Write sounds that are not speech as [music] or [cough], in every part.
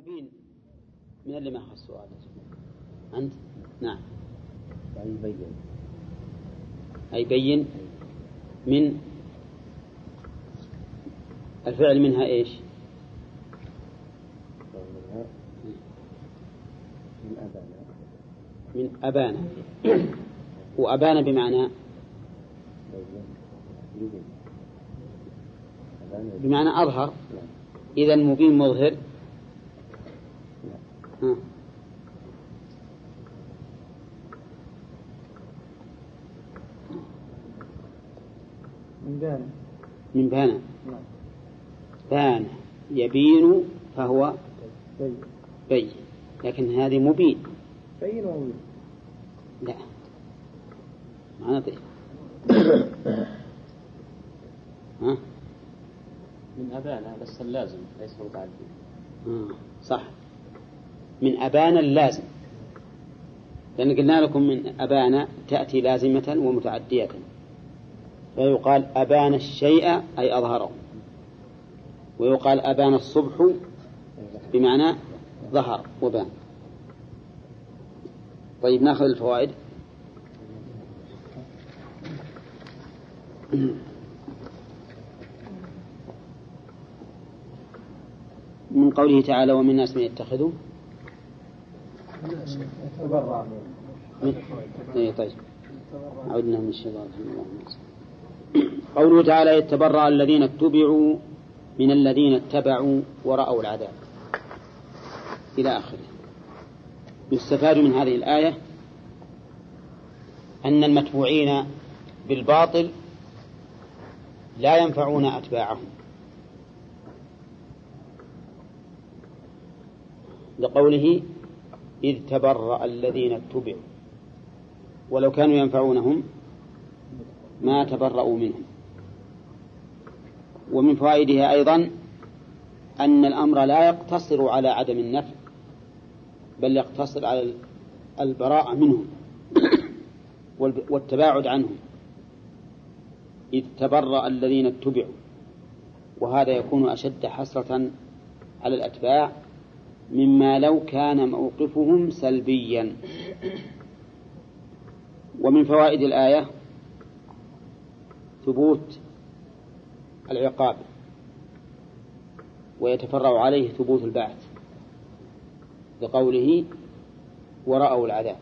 مبين من اللي ما خص السؤال أنت؟ نعم. يعني يبين. أي بين من الفعل منها إيش؟ من أبانا. من أبانا. [clears throat] وأبانا بمعنى؟ بمعنى أظهر. نعم. إذا مبين مظهر. من بان. من بان. نعم. بان يبين فهو بين. بين. لكن هذه مبين. بين ومبين لا. ما نطيق [coughs] ها؟ من أبانا بس اللازم ليس متعدي آه، صح. من أبانا اللازم. لأن قلنا لكم من أبانا تأتي لازمة ومتعدية. فيقال أبان الشيء أي أظهره. ويقال أبان الصبح بمعنى ظهر وبان. طيب نأخذ الفوائد. من قوله تعالى ومن الناس من يتخذوا طيب. عدنا من. قوله تعالى يتبرأ الذين اتبعوا من الذين اتبعوا ورأوا العذاب. إلى آخره. يستفاد من هذه الآية أن المتبوعين بالباطل لا ينفعون أتباعهم. لقوله إذ تبرأ الذين اتبعوا. ولو كانوا ينفعونهم ما تبرأوا منهم. ومن فوائدها أيضا أن الأمر لا يقتصر على عدم النفع بل يقتصر على البراءة منهم [clears throat] والتباعد عنهم. إذ تبرأ الذين اتبعوا وهذا يكون أشد حسرة على الأتباع مما لو كان موقفهم سلبيا. ومن فوائد الآية ثبوت العقاب ويتفرع عليه ثبوت البعث بقوله ورأوا العذاب.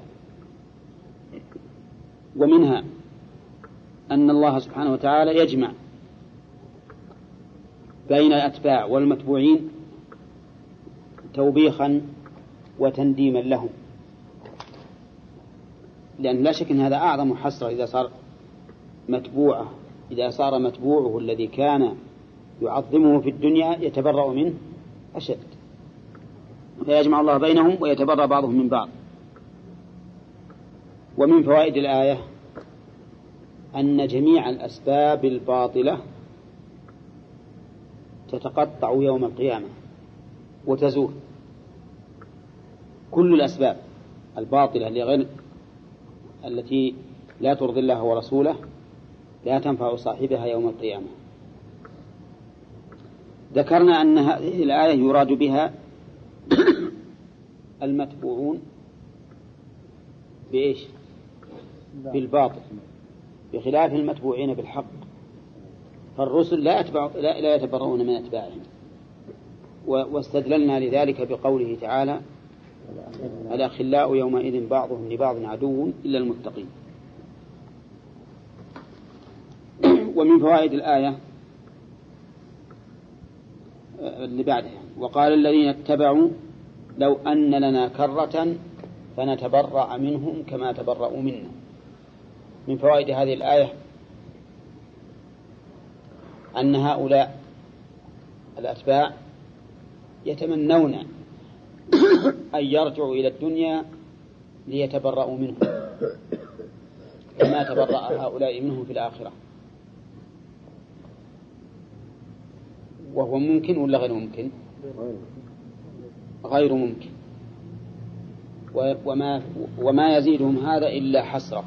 ومنها أن الله سبحانه وتعالى يجمع بين الأتباع والمتبوعين توبيخا وتنديما لهم. لأن لا شك أن هذا أعظم حسرة إذا صار متبوعه إذا صار متبوعه الذي كان يعظمه في الدنيا يتبرأ منه أشد. فيجمع الله بينهم ويتبرأ بعضهم من بعض. ومن فوائد الآية أن جميع الأسباب الباطلة تتقطع يوم القيامة وتزول. كل الأسباب الباطلة لغير التي لا ترضي الله ورسوله لا تنفع صاحبها يوم القيامة. ذكرنا أن هذه الآية يراد بها [coughs] المتبوعون بإيش؟ بالباطل. بخلاف المتبوعين بالحق. فالرسل لا, يتبع لا, لا يتبرؤون من أتباعهم. واستدللنا لذلك بقوله تعالى الأخلاء يومئذ بعضهم لبعض عدو إلا المتقين. [clears throat] ومن فوائد الآية آه، اللي بعدها وقال الذين اتبعوا لو أن لنا كرة فنتبرأ منهم كما تبرأوا منا. من فوائد هذه الآية أن هؤلاء الأتباع يتمنون أن يرجعوا إلى الدنيا ليتبرأوا منهم. كما تبرأ هؤلاء منهم في الآخرة. وهو ممكن ولا غير ممكن؟ غير ممكن. وما, وما يزيدهم هذا إلا حسرة.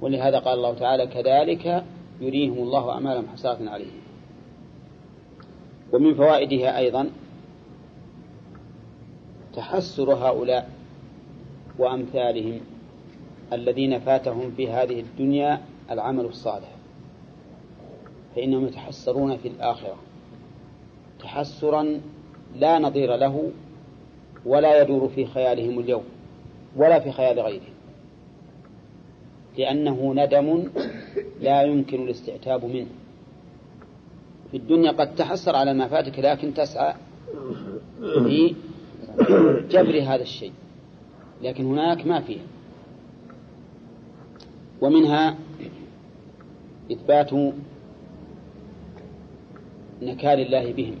ولهذا قال الله تعالى كذلك يريهم الله أعمالهم حسرات عليهم. ومن فوائدها أيضا تحسر هؤلاء وأمثالهم الذين فاتهم في هذه الدنيا العمل الصالح فإنهم يتحسرون في الآخرة. تحسرا لا نظير له ولا يدور في خيالهم اليوم ولا في خيال غيرهم لأنه ندم لا يمكن الاستعتاب منه. في الدنيا قد تحسر على ما فاتك لكن تسعى في [coughs] جبر هذا الشيء. لكن هناك ما فيه ومنها إثبات نكال الله بهم.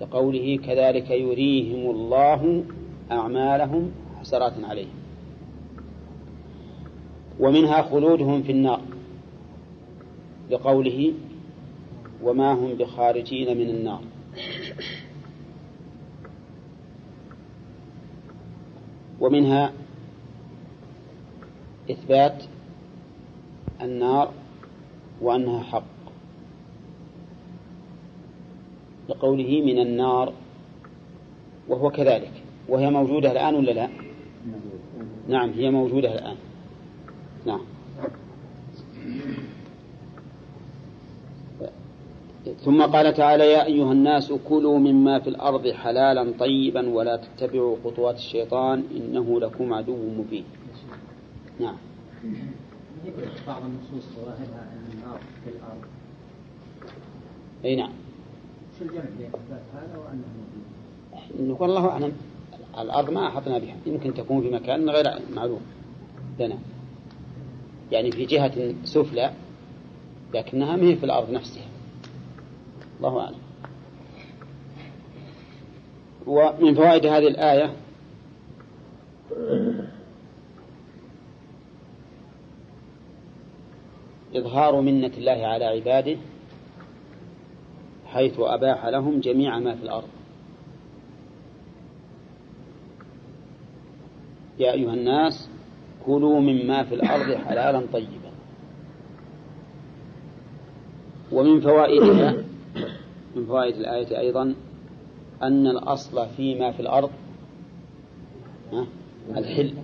لقوله كذلك يريهم الله أعمالهم حسرات عليهم. ومنها خلودهم في النار. لقوله وما هم بخارجين من النار. ومنها إثبات النار وأنها حق. لقوله من النار وهو كذلك. وهي موجودة الآن ولا لا؟ نعم هي موجودة الآن. نعم. ثم قال تعالى يا أيها الناس كلوا مما في الأرض حلالا طيبا ولا تتبعوا خطوات الشيطان إنه لكم عدو مبين. نعم. بعض النصوص ظواهرها أن النار في الأرض أي نعم. شو الجمع بين هذا وأنه موجود؟ نقول الله أعلم. الأرض ما أحطنا بها. يمكن تكون في مكان غير معلوم لنا. يعني في جهة سفلى لكنها ما هي في الأرض نفسها. الله أعلم. ومن فوائد هذه الآية إظهار منة الله على عباده حيث أباح لهم جميع ما في الأرض. يا أيها الناس كلوا مما في الأرض حلالا طيبا. ومن فوائدها من فوائد الآية أيضا أن الأصل فيما في الأرض الحل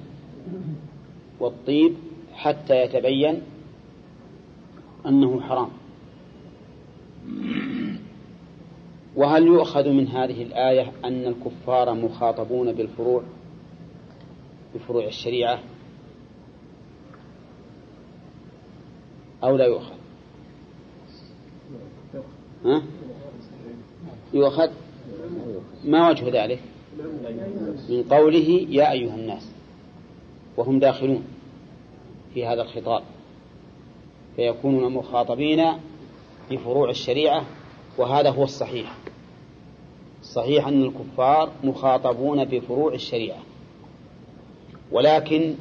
والطيب حتى يتبين أنه حرام. وهل يؤخذ من هذه الآية أن الكفار مخاطبون بالفروع بفروع الشريعة؟ أو لا يؤخذ؟ ها؟ يؤخذ ما وجه ذلك؟ من قوله يا أيها الناس وهم داخلون في هذا الخطاب فيكونون مخاطبين بفروع الشريعة وهذا هو الصحيح. الصحيح أن الكفار مخاطبون بفروع الشريعة ولكن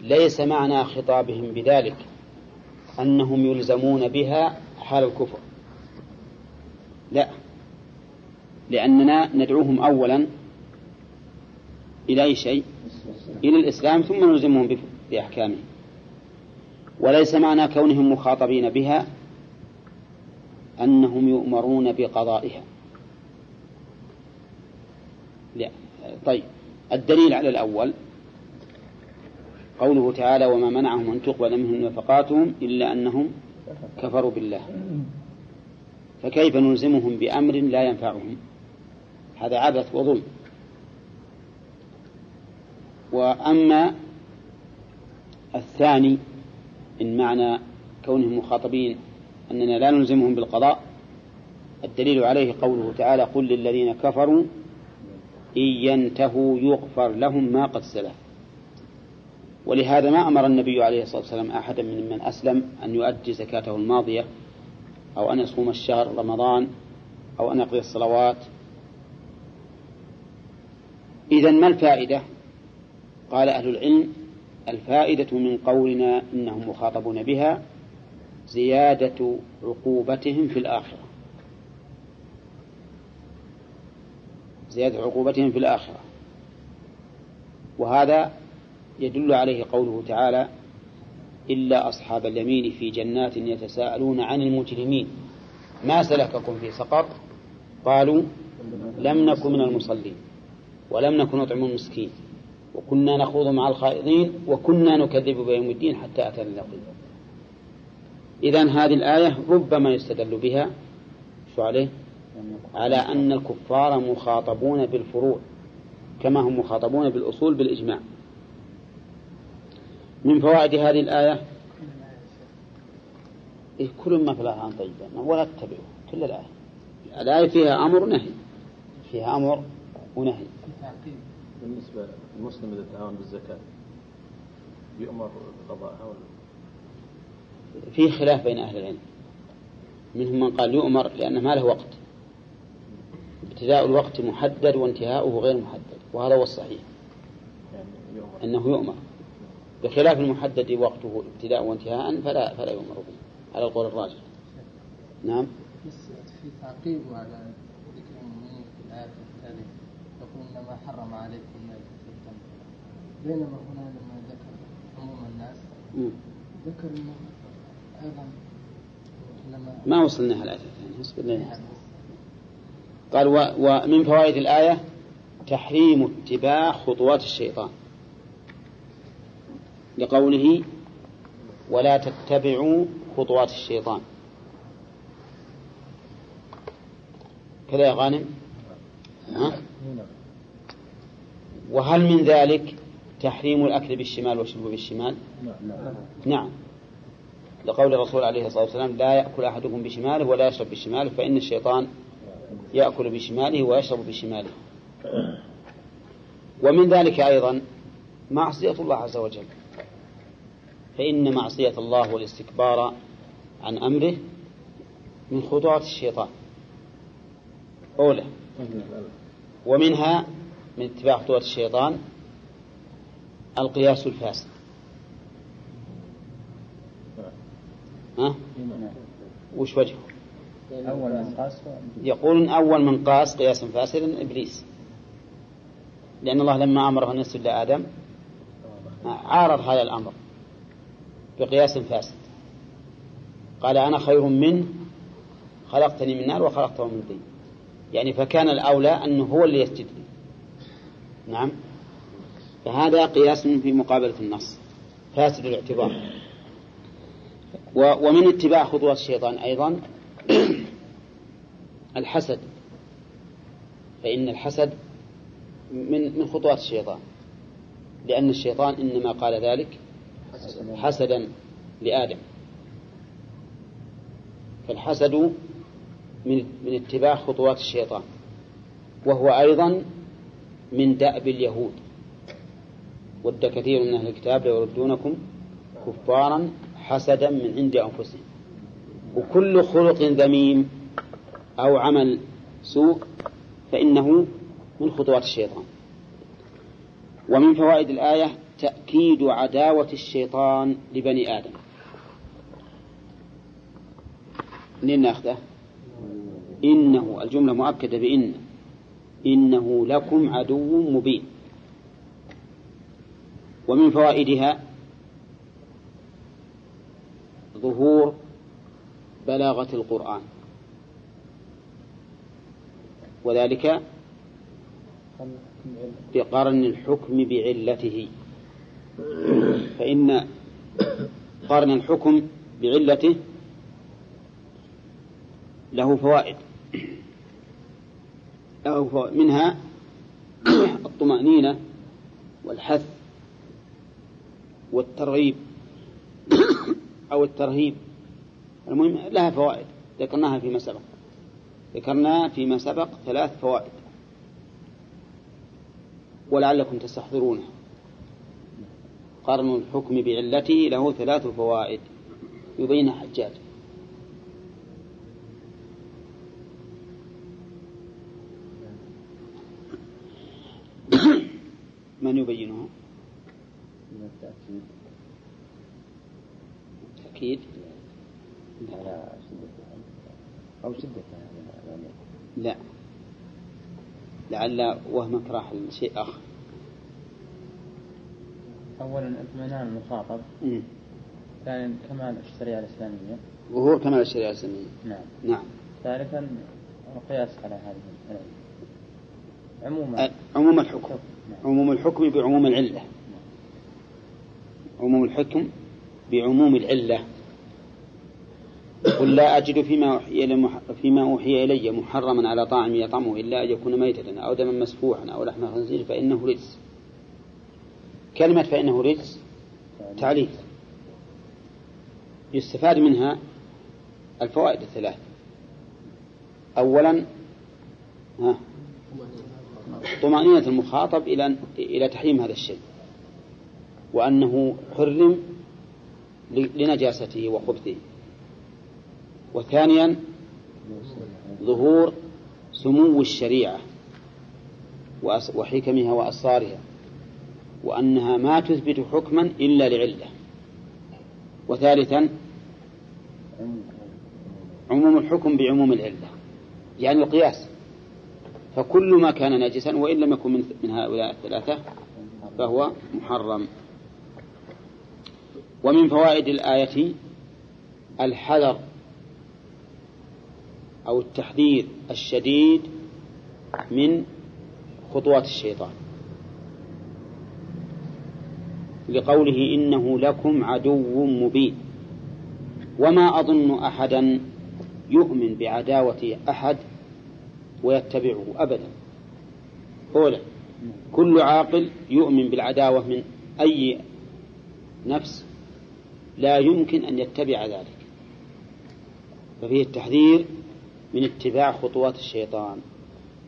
ليس معنى خطابهم بذلك أنهم يلزمون بها حال الكفر. لا. لأننا ندعوهم أولا إلى أي شيء؟ إلى الإسلام ثم نلزمهم بأحكامه وليس معنى كونهم مخاطبين بها أنهم يؤمرون بقضائها. لا. طيب. الدليل على الأول قوله تعالى وما منعهم أن تقبل منهم نفقاتهم إلا أنهم كفروا بالله. فكيف نلزمهم بأمر لا ينفعهم؟ هذا عبث وظلم. وأما الثاني إن معنى كونهم مخاطبين أننا لا نلزمهم بالقضاء الدليل عليه قوله تعالى قل للذين كفروا إن ينتهوا يغفر لهم ما قد سلف. ولهذا ما أمر النبي عليه الصلاة والسلام أحدا من من أسلم أن يؤدي زكاته الماضية أو أن يصوم الشهر رمضان أو أن يقضي الصلوات. إذا ما الفائدة؟ قال أهل العلم الفائدة من قولنا إنهم مخاطبون بها زيادة عقوبتهم في الآخرة. زيادة عقوبتهم في الآخرة. وهذا يدل عليه قوله تعالى إلا أصحاب اليمين في جنات يتساءلون عن المجرمين. ما سلككم في سقر؟ قالوا لم نكن من المصلين ولم نكن نطعم المسكين. وكنا نخوض مع الخائضين وكنا نكذب بيوم الدين حتى أتانا اليقين. إذا هذه الآية ربما يستدل بها شو عليه؟ على أن الكفار مخاطبون بالفروع كما هم مخاطبون بالأصول بالإجماع. من فوائد هذه الآية؟ إيه كل ما في الآية طيبا ولا تتبعوا كل الآية. الآية فيها أمر ونهي. فيها أمر ونهي. بالنسبة للمسلم إذا تعاون بالزكاة يؤمر بقضائها ولا؟ فيه خلاف بين أهل العلم. منهم من قال يؤمر لأنه ما له وقت. ابتداء الوقت محدد وانتهاؤه غير محدد وهذا هو الصحيح. يعني يؤمر. أنه يؤمر. بخلاف المحدد وقته ابتداء وانتهاء فلا فلا يؤمر به. على القول الراجح. نعم. في تعقيب على ذكر المؤمنين في الآية التالية يقول إنما حرم عليكم ما الدم بينما هنا لما ذكر عموم الناس. ذكر إنه أيضا ما وصلنا الآية الثانية اصبر لنا. قال و ومن فوائد الآية تحريم اتباع خطوات الشيطان. لقوله ولا تتبعوا خطوات الشيطان. كذا يا غانم؟ ها؟ وهل من ذلك تحريم الأكل بالشمال والشرب بالشمال؟ نعم. لقول الرسول عليه الصلاة والسلام لا يأكل أحدكم بشماله ولا يشرب بشماله فإن الشيطان يأكل بشماله ويشرب بشماله. ومن ذلك أيضا معصية الله عز وجل. فإن معصية الله والاستكبار عن أمره من خطوات الشيطان. أولى. ومنها من اتباع خطوات الشيطان القياس الفاسد. ها؟ وش وجهه؟ أول من قاس يقول أول من قاس قياسا فاسدا إبليس. لأن الله لما أمره أن يسجد لآدم عارض هذا الأمر. بقياس فاسد. قال أنا خير منه خلقتني من نار وخلقته من طين. يعني فكان الأولى أنه هو اللي يسجد لي. نعم. فهذا قياس في مقابلة النص. فاسد الاعتبار. ومن اتباع خطوات الشيطان أيضا [clears throat] الحسد. فإن الحسد من من خطوات الشيطان. لأن الشيطان إنما قال ذلك حسدا لآدم. فالحسد من من اتباع خطوات الشيطان وهو أيضا من دأب اليهود. ود كثير من أهل الكتاب ليردونكم كفارا حسدا من عند أنفسهم. وكل خلق ذميم أو عمل سوء فإنه من خطوات الشيطان. ومن فوائد الآية تأكيد عداوة الشيطان لبني آدم. منين ناخذه؟ إنه الجملة مؤكدة بإن. إنه لكم عدو مبين. ومن فوائدها ظهور بلاغة القرآن. وذلك بقرن الحكم بعلته. فإن قرن الحكم بعلته له فوائد. له فوائد منها الطمأنينة والحث والترغيب أو الترهيب. المهم لها فوائد. ذكرناها فيما سبق. ذكرنا فيما سبق ثلاث فوائد. ولعلكم تستحضرونها. قرن الحكم بعلته له ثلاث فوائد. يبين حجاج. [coughs] من يبينها؟ من التأكيد. تأكيد على شدتها أو شدتها يعني لا. لعل وهمك راح لشيء آخر. أولا اطمئنان المخاطب. ثانيا كمال الشريعة الإسلامية. ظهور كمال الشريعة الإسلامية. نعم. نعم. ثالثا القياس على هذه عموما. عموم الحكم. عموم الحكم بعموم العلة. عموم الحكم بعموم العلة. قل لا أجد فيما أوحي إلي فيما أوحي إلي محرما على طاعم يطعمه إلا أن يكون ميتة أو دما مسفوحا أو لحم خنزير فإنه رجس. كلمة فإنه رجس تعليل. يستفاد منها الفوائد الثلاث. أولا ها طمأنينة المخاطب إلى إلى تحريم هذا الشيء. وأنه حرم لنجاسته وخبثه. وثانيا ظهور سمو الشريعة وحكمها وأسرارها. وأنها ما تثبت حكما إلا لعلة. وثالثا عموم الحكم بعموم العلة يعني القياس. فكل ما كان نجسا وإن لم يكن من هؤلاء الثلاثة فهو محرم. ومن فوائد الآية الحذر أو التحذير الشديد من خطوات الشيطان. لقوله إنه لكم عدو مبين. وما أظن أحدا يؤمن بعداوة أحد ويتبعه أبدا. أولا كل عاقل يؤمن بالعداوة من أي نفس لا يمكن أن يتبع ذلك. ففيه التحذير من اتباع خطوات الشيطان.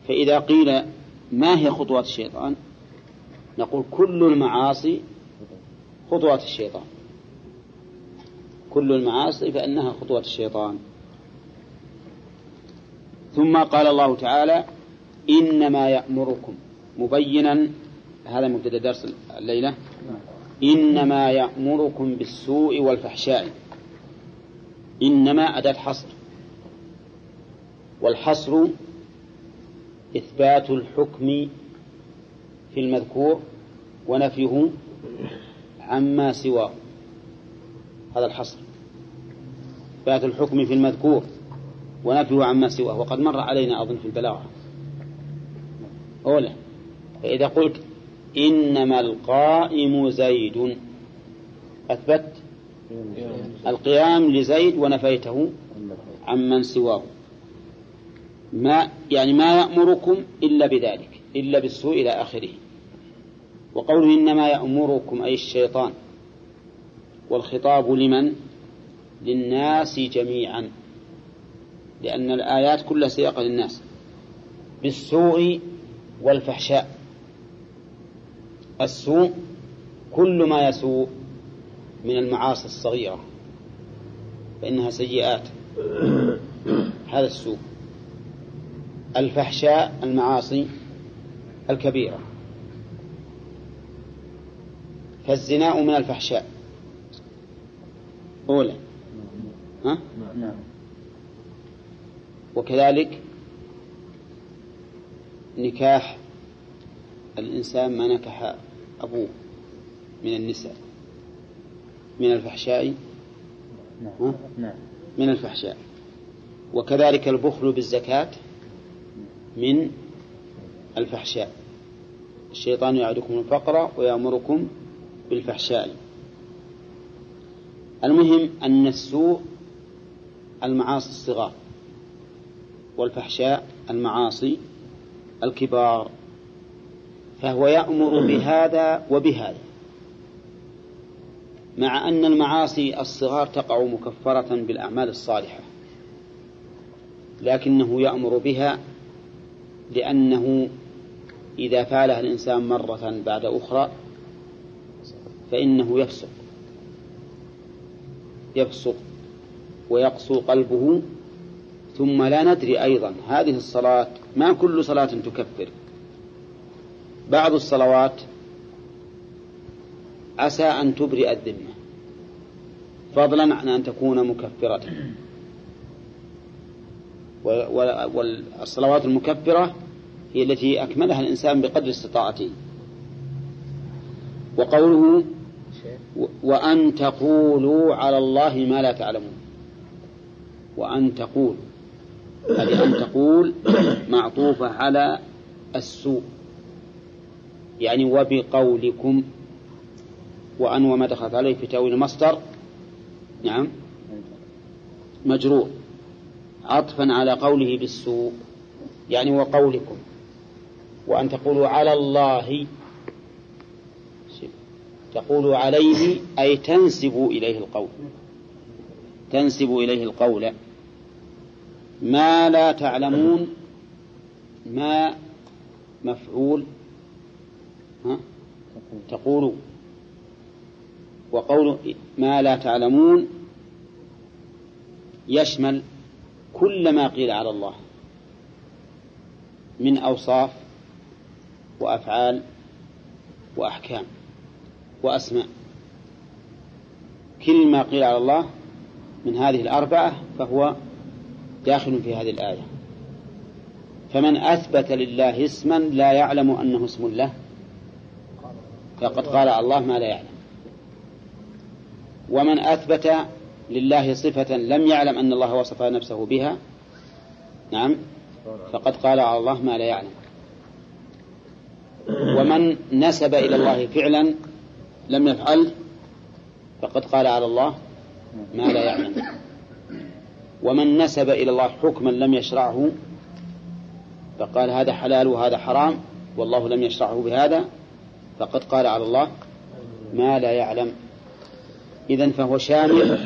فإذا قيل ما هي خطوات الشيطان؟ نقول كل المعاصي خطوات الشيطان. كل المعاصي فإنها خطوات الشيطان. ثم قال الله تعالى إنما يأمركم. مبينا هذا مبتدأ درس الليلة. إنما يأمركم بالسوء والفحشاء. إنما أداة حصر والحصر إثبات الحكم في المذكور ونفيه عما سواه. هذا الحصر. إثبات الحكم في المذكور ونفيه عما سواه. وقد مر علينا أظن في البلاغة. أولا فإذا قلت إنما القائم زيد أثبت القيام لزيد ونفيته عمن سواه. ما يعني ما يأمركم إلا بذلك إلا بالسوء إلى آخره. وقوله إنما يأمركم أي الشيطان والخطاب لمن؟ للناس جميعا لأن الآيات كلها سياقة للناس بالسوء والفحشاء. السوء كل ما يسوء من المعاصي الصغيرة فإنها سيئات. هذا السوء. الفحشاء المعاصي الكبيرة. فالزنا من الفحشاء. أولى. ها؟ نعم. وكذلك نكاح الإنسان ما نكح أبوه من النساء. من الفحشاء. ها؟ نعم. من الفحشاء. وكذلك البخل بالزكاة من الفحشاء. الشيطان يعدكم الفقر ويأمركم بالفحشاء. المهم أن السوء المعاصي الصغار والفحشاء المعاصي الكبار. فهو يأمر بهذا وبهذا. مع أن المعاصي الصغار تقع مكفرة بالأعمال الصالحة لكنه يأمر بها لأنه إذا فعلها الإنسان مرة بعد أخرى فإنه يفسق. يفسق ويقسو قلبه ثم لا ندري أيضا. هذه الصلاة ما كل صلاة تكفر. بعض الصلوات عسى أن تبرئ الذمة. فضلا عن أن تكون مكفرة. والصلوات المكفرة هي التي أكملها الإنسان بقدر استطاعته. وقوله وأن تقولوا على الله ما لا تعلمون. وأن تقول. هذه أن تقول معطوفة على السوء. يعني وبقولكم. وأن وما دخلت عليه في تأويل المصدر. نعم. مجرور. عطفا على قوله بالسوء. يعني وقولكم. وأن تقولوا على الله تقولوا عليه أي تنسبوا إليه القول. تنسبوا إليه القول. ما لا تعلمون ما مفعول ها؟ تقولوا وقول ما لا تعلمون يشمل كل ما قيل على الله من أوصاف وأفعال وأحكام. وأسماء. كل ما قيل على الله من هذه الأربعة فهو داخل في هذه الآية. فمن أثبت لله اسما لا يعلم أنه اسم له فقد قال على الله ما لا يعلم. ومن أثبت لله صفة لم يعلم أن الله وصف نفسه بها نعم فقد قال على الله ما لا يعلم. ومن نسب إلى الله فعلا لم يفعل فقد قال على الله ما لا يعلم. ومن نسب إلى الله حكما لم يشرعه فقال هذا حلال وهذا حرام والله لم يشرعه بهذا فقد قال على الله ما لا يعلم. إذن فهو شامل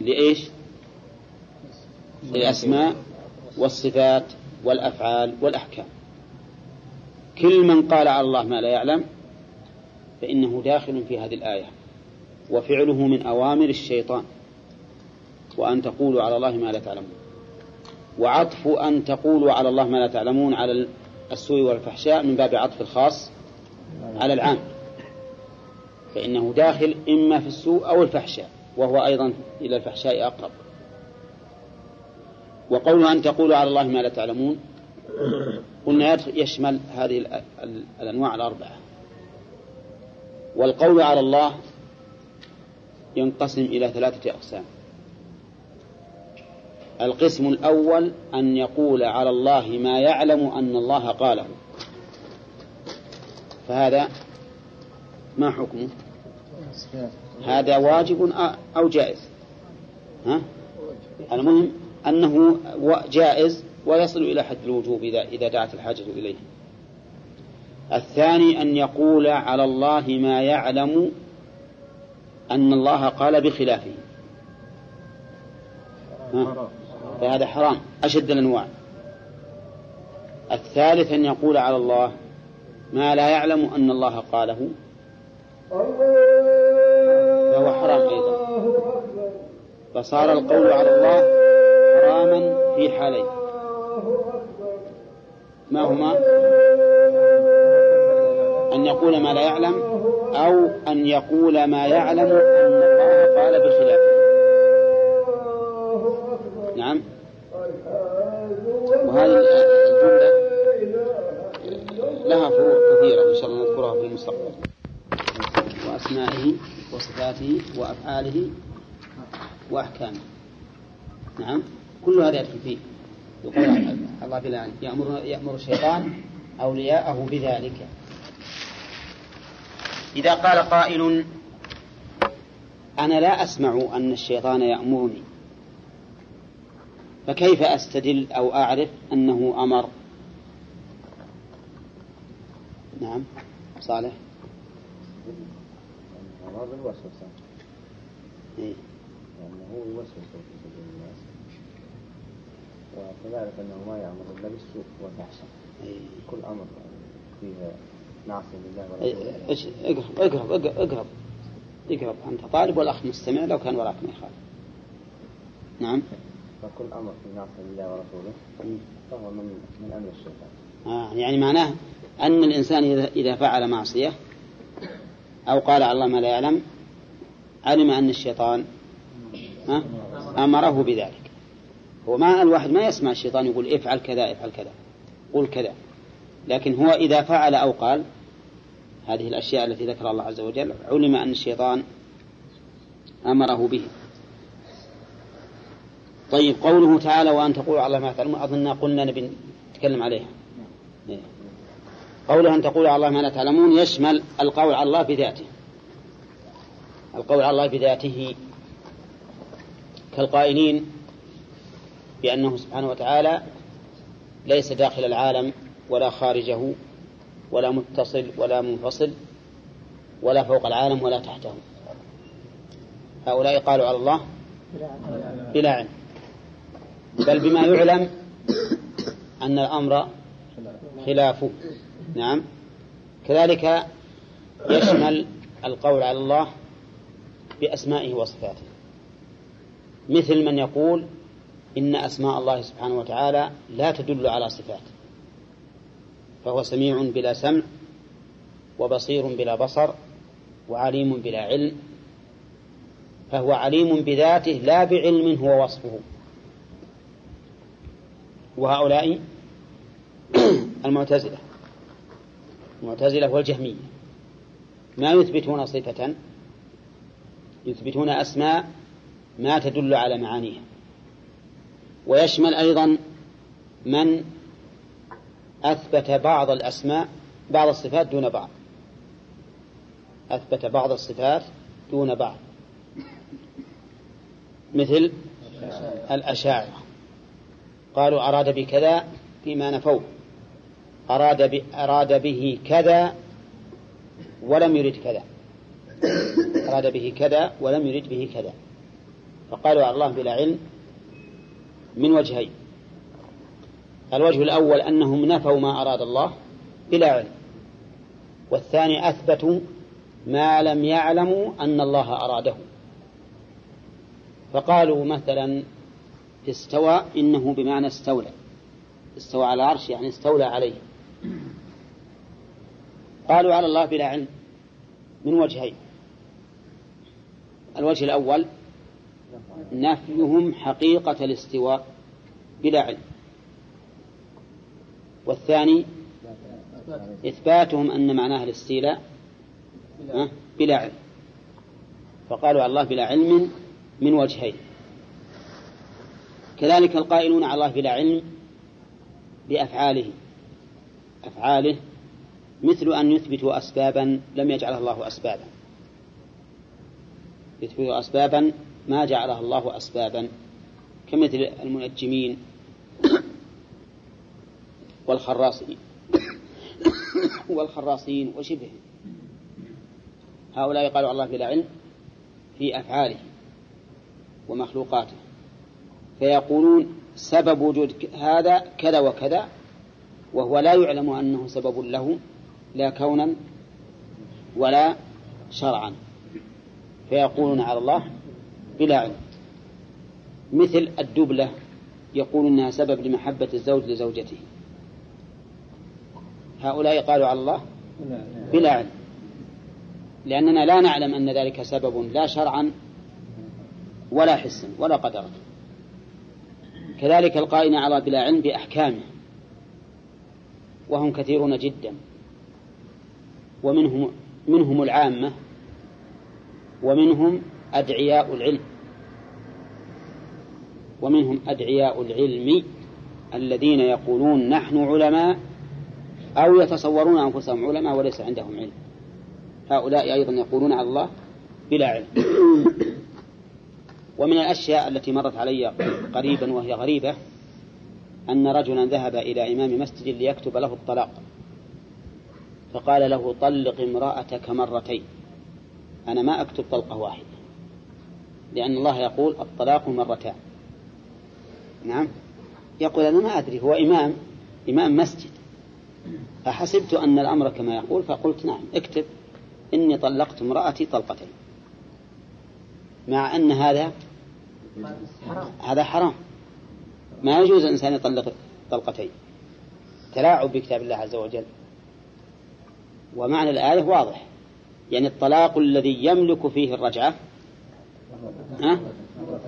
لإيش؟ للأسماء والصفات والأفعال والأحكام. كل من قال على الله ما لا يعلم فإنه داخل في هذه الآية. وفعله من أوامر الشيطان. وأن تقولوا على الله ما لا تعلمون. وعطف أن تقولوا على الله ما لا تعلمون على السوء والفحشاء من باب عطف الخاص على العام. فإنه داخل إما في السوء أو الفحشاء وهو أيضا إلى الفحشاء أقرب. وقول أن تقولوا على الله ما لا تعلمون قلنا يشمل هذه الأنواع الأربعة. والقول على الله ينقسم إلى ثلاثة أقسام. القسم الأول أن يقول على الله ما يعلم أن الله قاله. فهذا ما حكمه؟ هذا واجب أو جائز؟ ها؟ المهم أنه جائز ويصل إلى حد الوجوب إذا دعت الحاجة إليه. الثاني أن يقول على الله ما يعلم أن الله قال بخلافه؟ فهذا حرام أشد الأنواع. الثالث أن يقول على الله ما لا يعلم أن الله قاله. فهو حرام أيضا. فصار القول على الله حراما في حالين. ما هما؟ أن يقول ما لا يعلم أو أن يقول ما يعلم أن الله قال بخلافه نعم. وهذه الجملة لها فروع كثيرة إن شاء الله نذكرها في المستقبل. وأسمائه وصفاته وأفعاله وأحكامه. نعم. كل هذا يدخل فيه. يقول الله الآن يأمر, يأمر الشيطان أولياءه بذلك. إذا قال قائل أنا لا أسمع أن الشيطان يأمرني فكيف أستدل أو أعرف أنه أمر نعم صالح أمر بالوسوسة إيه؟ لأنه هو يوسوس في صدور الناس وكذلك أنه ما يأمر إلا بالسوء والفحشاء إيه. كل أمر فيه لله إيه، ورسوله. إيش اقرب اقرب اقرب اقرب. اقرب أنت طالب والأخ مستمع لو كان وراك ما يخالف. نعم. فكل أمر في نعصي لله ورسوله فهو من من أمر الشيطان. آه يعني معناه أن الإنسان إذا- فعل معصية أو قال على الله ما لا يعلم علم أن الشيطان أمره بذلك. هو ما الواحد ما يسمع الشيطان يقول افعل كذا افعل كذا قل كذا. لكن هو إذا فعل أو قال هذه الأشياء التي ذكر الله عز وجل علم أن الشيطان أمره به. طيب قوله تعالى وأن تقولوا على ما تعلمون. أظن قلنا نبي نتكلم عليها. إيه. قوله أن تقول على الله ما لا تعلمون يشمل القول على الله بذاته. القول على الله بذاته كالقائلين بأنه سبحانه وتعالى ليس داخل العالم ولا خارجه ولا متصل ولا منفصل ولا فوق العالم ولا تحته. هؤلاء قالوا على الله بلا علم. بل بما يعلم أن الأمر خلافه نعم. كذلك يشمل القول على الله بأسمائه وصفاته. مثل من يقول إن أسماء الله سبحانه وتعالى لا تدل على صفات فهو سميع بلا سمع وبصير بلا بصر وعليم بلا علم فهو عليم بذاته لا بعلم هو وصفه. وهؤلاء [clears throat] المعتزلة المعتزلة والجهمية ما يثبتون صفة يثبتون أسماء ما تدل على معانيها. ويشمل أيضا من أثبت بعض الأسماء بعض الصفات دون بعض. أثبت بعض الصفات دون بعض. مثل الأشاعرة. قالوا أراد بكذا فيما نفوه أراد, أراد به كذا ولم يرد كذا. أراد به كذا ولم يرد به كذا. فقالوا على الله بلا علم من وجهين. الوجه الأول أنهم نفوا ما أراد الله بلا علم والثاني أثبتوا ما لم يعلموا أن الله أراده. فقالوا مثلا استوى إنه بمعنى استولى استوى على العرش يعني استولى عليه. قالوا على الله بلا علم من وجهين. الوجه الأول نفيهم حقيقة الاستواء بلا علم. والثاني إثباتهم أن معناه الاستيلاء بلا علم. فقالوا على الله بلا علم من وجهين. كذلك القائلون على الله بلا علم بأفعاله. أفعاله مثل أن يثبتوا أسبابا لم يجعلها الله أسبابا. يثبتوا أسبابا ما جعلها الله أسبابا. كمثل المنجمين والخراصين [coughs] والخراصين وشبههم. هؤلاء قالوا الله بلا علم في أفعاله ومخلوقاته. فيقولون سبب وجود هذا كذا وكذا وهو لا يعلم أنه سبب له لا كونا ولا شرعا. فيقولون على الله بلا علم. مثل الدبلة يقول إنها سبب لمحبة الزوج لزوجته. هؤلاء قالوا على الله؟ بلا علم. لأننا لا نعلم أن ذلك سبب لا شرعا ولا حسا ولا قدرا. كذلك القائن على بلا علم بأحكامه وهم كثيرون جدا. ومنهم منهم العامة ومنهم أدعياء العلم. ومنهم أدعياء العلم الذين يقولون نحن علماء أو يتصورون أنفسهم علماء وليس عندهم علم. هؤلاء أيضا يقولون على الله بلا علم. [coughs] ومن الأشياء التي مرت علي قريبا وهي غريبة أن رجلا ذهب إلى إمام مسجد ليكتب له الطلاق. فقال له طلق امرأتك مرتين. أنا ما أكتب طلقة واحدة. لأن الله يقول الطلاق مرتان. نعم. يقول أنا ما أدري هو إمام إمام مسجد. فحسبت أن الأمر كما يقول؟ فقلت نعم. اكتب. إني طلقت امرأتي طلقتين. مع أن هذا هذا حرام. ما يجوز الإنسان يطلق طلقتين. تلاعب بكتاب الله عز وجل. ومعنى الآية واضح. يعني الطلاق الذي يملك فيه الرجعة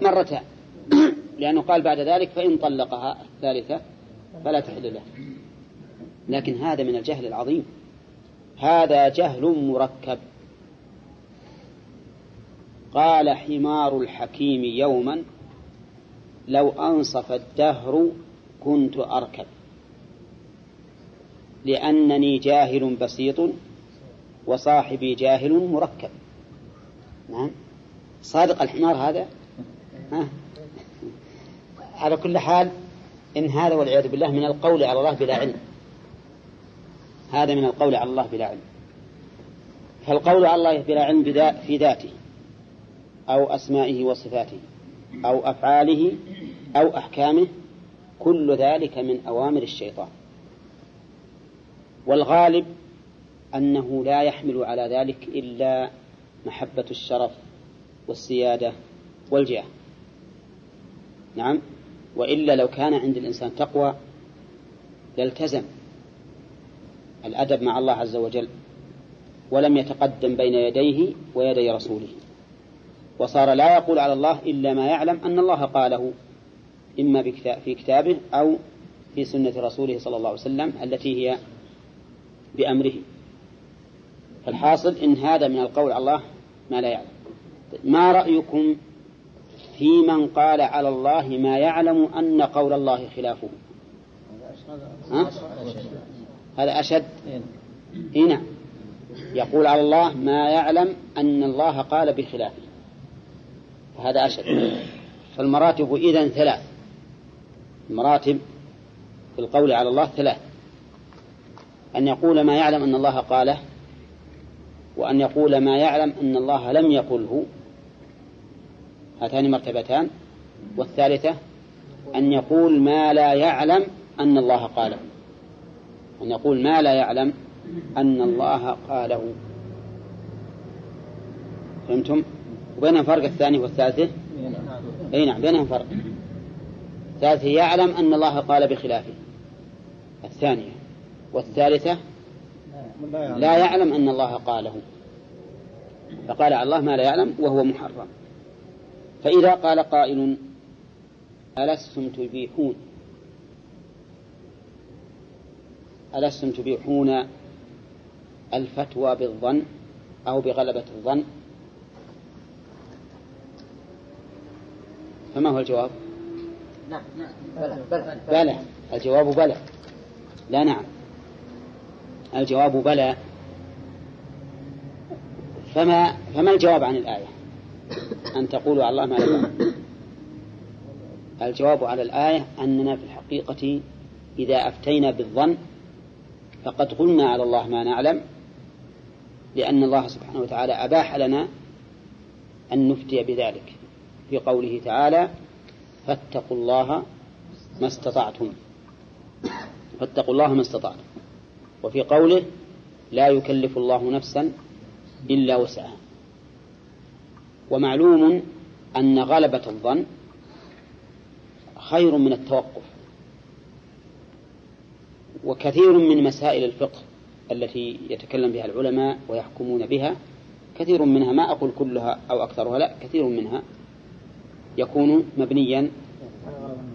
مرتان. [coughs] لأنه قال بعد ذلك فإن طلقها الثالثة فلا تحل له. لكن هذا من الجهل العظيم. هذا جهل مركب. قال حمار الحكيم يوما لو أنصف الدهر كنت أركب. لأنني جاهل بسيط وصاحبي جاهل مركب. نعم. صادق الحمار هذا؟ ها؟ على كل حال إن هذا والعياذ بالله من القول على الله بلا علم. هذا من القول على الله بلا علم. فالقول على الله بلا علم في ذاته أو أسمائه وصفاته أو أفعاله أو أحكامه كل ذلك من أوامر الشيطان. والغالب أنه لا يحمل على ذلك إلا محبة الشرف والسيادة والجاه. نعم؟ وإلا لو كان عند الإنسان تقوى لالتزم الأدب مع الله عز وجل ولم يتقدم بين يديه ويدي رسوله. وصار لا يقول على الله إلا ما يعلم أن الله قاله إما في كتابه أو في سنة رسوله صلى الله عليه وسلم التي هي بأمره. فالحاصل إن هذا من القول على الله ما لا يعلم. ما رأيكم في من قال على الله ما يعلم أن قول الله خلافه؟ ها؟ هذا أشد. إيه نعم. يقول على الله ما يعلم أن الله قال بخلافه هذا أشد. فالمراتب إذن ثلاث. المراتب في القول على الله ثلاث. أن يقول ما يعلم أن الله قاله وأن يقول ما يعلم أن الله لم يقله. هاتان مرتبتان. والثالثة أن يقول ما لا يعلم أن الله قاله. أن يقول ما لا يعلم أن الله قاله. فهمتم؟ وبينهم فرق الثاني والثالثة؟ أي نعم بينهم فرق. الثالثة يعلم أن الله قال بخلافه. الثانية والثالثة لا يعلم أن الله قاله. فقال على الله ما لا يعلم وهو محرم. فإذا قال قائل ألستم تبيحون؟ ألستم تبيحون الفتوى بالظن أو بغلبة الظن؟ فما هو الجواب؟ نعم نعم. بلى بلى بلى. الجواب بلى. لا نعم. الجواب بلى. فما فما الجواب عن الآية؟ أن تقولوا على الله ما لا تعلم الجواب على الآية أننا في الحقيقة إذا أفتينا بالظن فقد قلنا على الله ما نعلم لأن الله سبحانه وتعالى أباح لنا أن نفتي بذلك. في قوله تعالى فاتقوا الله ما استطعتم. فاتقوا الله ما استطعتم. وفي قوله لا يكلف الله نفسا إلا وسعها. ومعلوم أن غلبة الظن خير من التوقف. وكثير من مسائل الفقه التي يتكلم بها العلماء ويحكمون بها كثير منها ما أقول كلها أو أكثرها لا كثير منها يكون مبنيا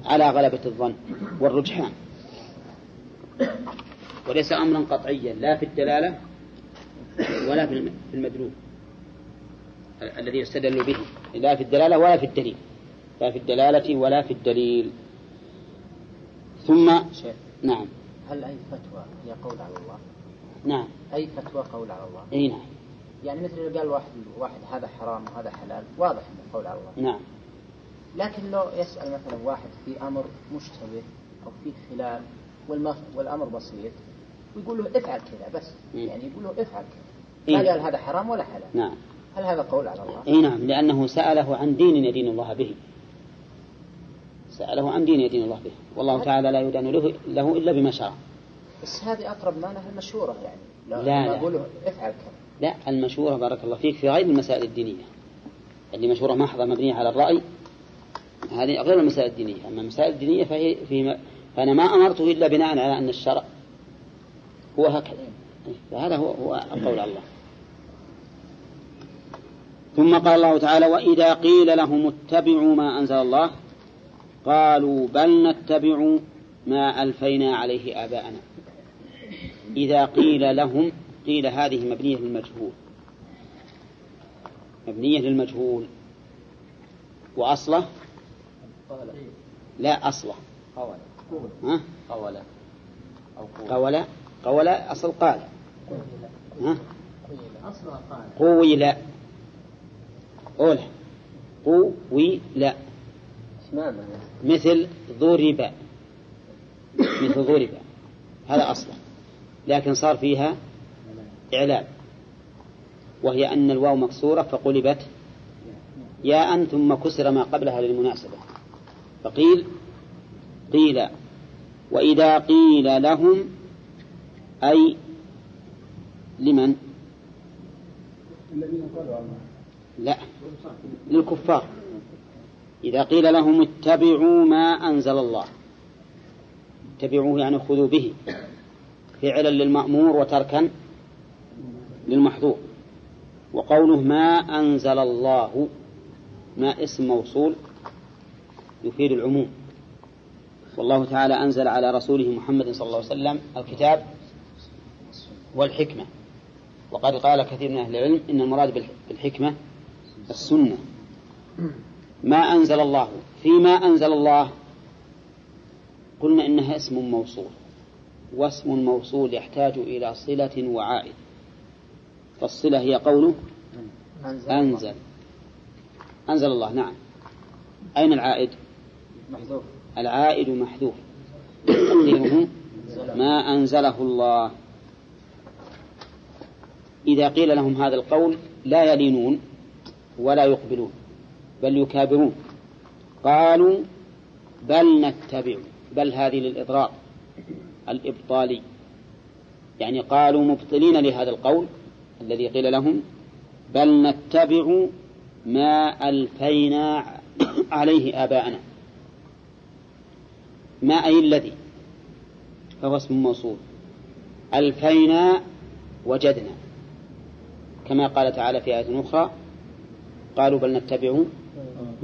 على غلبة الظن والرجحان. وليس أمرا قطعيا لا في الدلالة ولا في المدلول الذي يستدل به لا في الدلالة ولا في الدليل لا في الدلالة ولا في الدليل. ثم نعم. هل أي فتوى هي قول على الله؟ نعم أي فتوى قول على الله؟ إي نعم يعني مثل لو قال واحد واحد هذا حرام وهذا حلال واضح إنه قول على الله نعم لكن لو يسأل مثلا واحد في أمر مشتبه أو فيه خلاف والمف- والأمر بسيط ويقول له افعل كذا بس مم. يعني يقول له افعل إيه. كذا ما قال هذا حرام ولا حلال نعم هل هذا قول على الله؟ إي نعم لأنه سأله عن دين يدين الله به سأله عن دين يدين الله به. والله تعالى لا يدان له, له إلا بما شرع بس هذه أقرب ما لها المشهورة يعني. لا، لا. أقول له افعل كذا. لا المشورة بارك الله فيك في غير المسائل الدينية. اللي مشورة محضة مبنية على الرأي هذه غير المسائل الدينية. أما المسائل الدينية فهي في فأنا ما أمرته إلا بناء على أن الشرع هو هكذا. فهذا هو هو القول على الله. ثم قال الله تعالى وإذا قيل لهم اتبعوا ما أنزل الله قالوا بل نتبع ما ألفينا عليه آباءنا. إذا قيل لهم قيل هذه مبنية للمجهول. مبنية للمجهول. وأصله؟ لا أصله. قول ها؟ قول. أو قول قول قول أصل قال. ها؟ قال قويل. أولى قويل. نعم مثل ضرب مثل ضرب هذا أصلا. لكن صار فيها إعلام. وهي أن الواو مكسورة فقلبت ياء ثم كسر ما قبلها للمناسبة. فقيل قيل. وإذا قيل لهم أي لمن؟ لا. للكفار. إذا قيل لهم اتبعوا ما أنزل الله. اتبعوه يعني خذوا به. فعلا للمأمور وتركا للمحظور. وقوله ما أنزل الله ما اسم موصول يفيد العموم. والله تعالى أنزل على رسوله محمد صلى الله عليه وسلم الكتاب والحكمة. وقد قال كثير من أهل العلم إن المراد بالحكمة السنة. ما أنزل الله. فيما أنزل الله قلنا إنها اسم موصول. واسم موصول يحتاج إلى صلة وعائد. فالصلة هي قوله أنزل, أنزل. أنزل الله نعم. أين العائد؟ محذوف. العائد محذوف. تقديره ما أنزله الله. إذا قيل لهم هذا القول لا يلينون ولا يقبلون. بل يكابرون. قالوا بل نتبع بل هذه للإضرار الإبطالي. يعني قالوا مبطلين لهذا القول الذي قيل لهم بل نتبع ما ألفينا عليه آباءنا. ما أي الذي؟ فهو اسم موصول. ألفينا وجدنا. كما قال تعالى في آية أخرى قالوا بل نتبع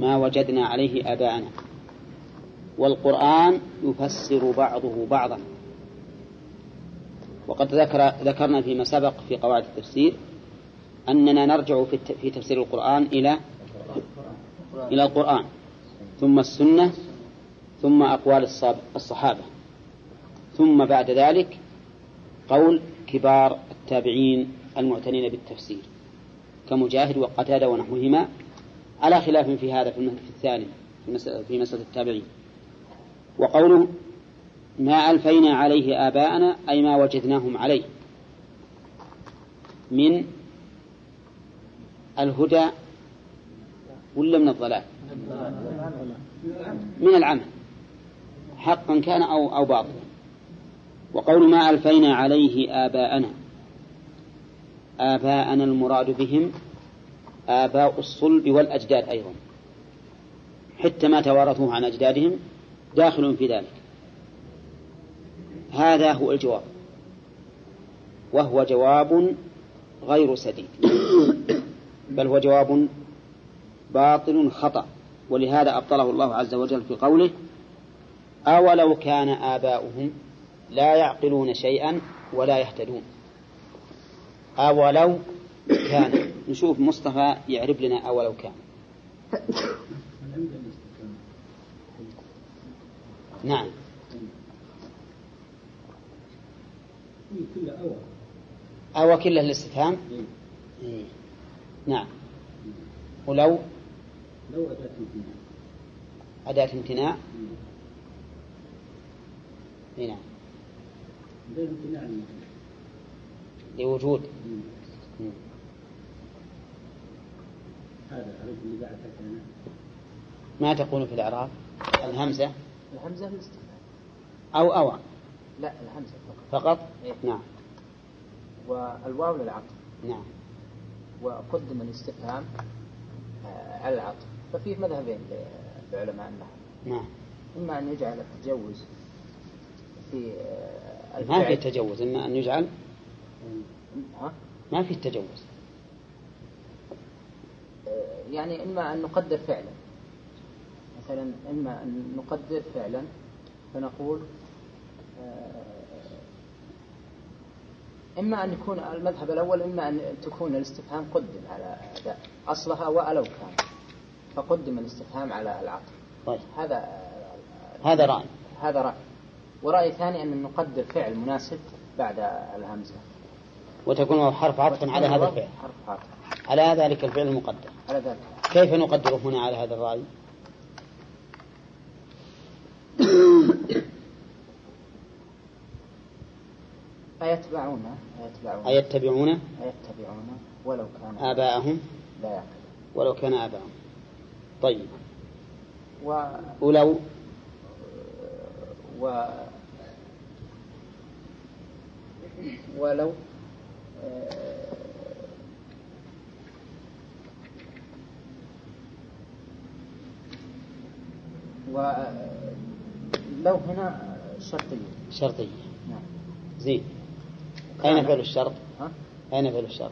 ما وجدنا عليه آباءنا. والقرآن يفسر بعضه بعضا. وقد ذكر ذكرنا فيما سبق في قواعد التفسير أننا نرجع في في تفسير القرآن إلى إلى القرآن ثم السنة ثم أقوال الصحابة ثم بعد ذلك قول كبار التابعين المعتنين بالتفسير كمجاهد وقتادة ونحوهما على خلاف في هذا في الثاني في مسألة التابعين. وقوله ما ألفينا عليه آباءنا أي ما وجدناهم عليه من الهدى ولا من الضلال؟ من العمل. حقا كان أو أو باطلا. وقول ما ألفينا عليه آباءنا آباءنا المراد بهم آباء الصلب والأجداد أيضا. حتى ما توارثوه عن أجدادهم داخل في ذلك. هذا هو الجواب. وهو جواب غير سديد. بل هو جواب باطل خطأ. ولهذا أبطله الله عز وجل في قوله أولو كان آباؤهم لا يعقلون شيئا ولا يهتدون. أولو كان. نشوف مصطفى يعرف لنا أولو كان نعم. أو كله الاستفهام؟ إيه. نعم. ولو؟ لو أداة امتناع. أداة امتناع؟ إيه نعم. أداة امتناع. المكان. لوجود مم. هذا اللي بعد ما تقول في الإعراب؟ الهمزة؟ الهمزة الاستفهام. أو أوى لا الهمزة فقط. فقط؟ إيه. نعم. والواو للعطف. نعم. وقدم الاستفهام آه، على العطف. ففيه مذهبين لعلماء النحو. نعم. إما أن يجعل التجوز في آه، ما في تجوز إما أن يجعل؟ ها؟ ما في تجوز آه، يعني إما أن نقدر فعلا. مثلا إما أن نقدر فعلا فنقول آه، إما أن يكون المذهب الأول إما أن تكون الاستفهام قدم على أداء أصلها وألو كان فقدم الاستفهام على العطف طيب. هذا آه، هذا رأي. هذا رأي. ورأي ثاني أن نقدر فعل مناسب بعد الهمزة. وتكون حرف عطف على هذا الفعل. حرف عطف على ذلك الفعل المقدر. على ذلك. كيف نقدر هنا على هذا الرأي؟ أيتبعون؟ أيتبعون. أيتبعون؟ أيتبعون. ولو كان. آباءهم؟ لا يعقل. ولو كان آباءهم. طيب. و ولو؟ و ولو ولو هنا شرطية. شرطية. نعم. زين. أين فعل الشرط؟ ها؟ أين فعل الشرط؟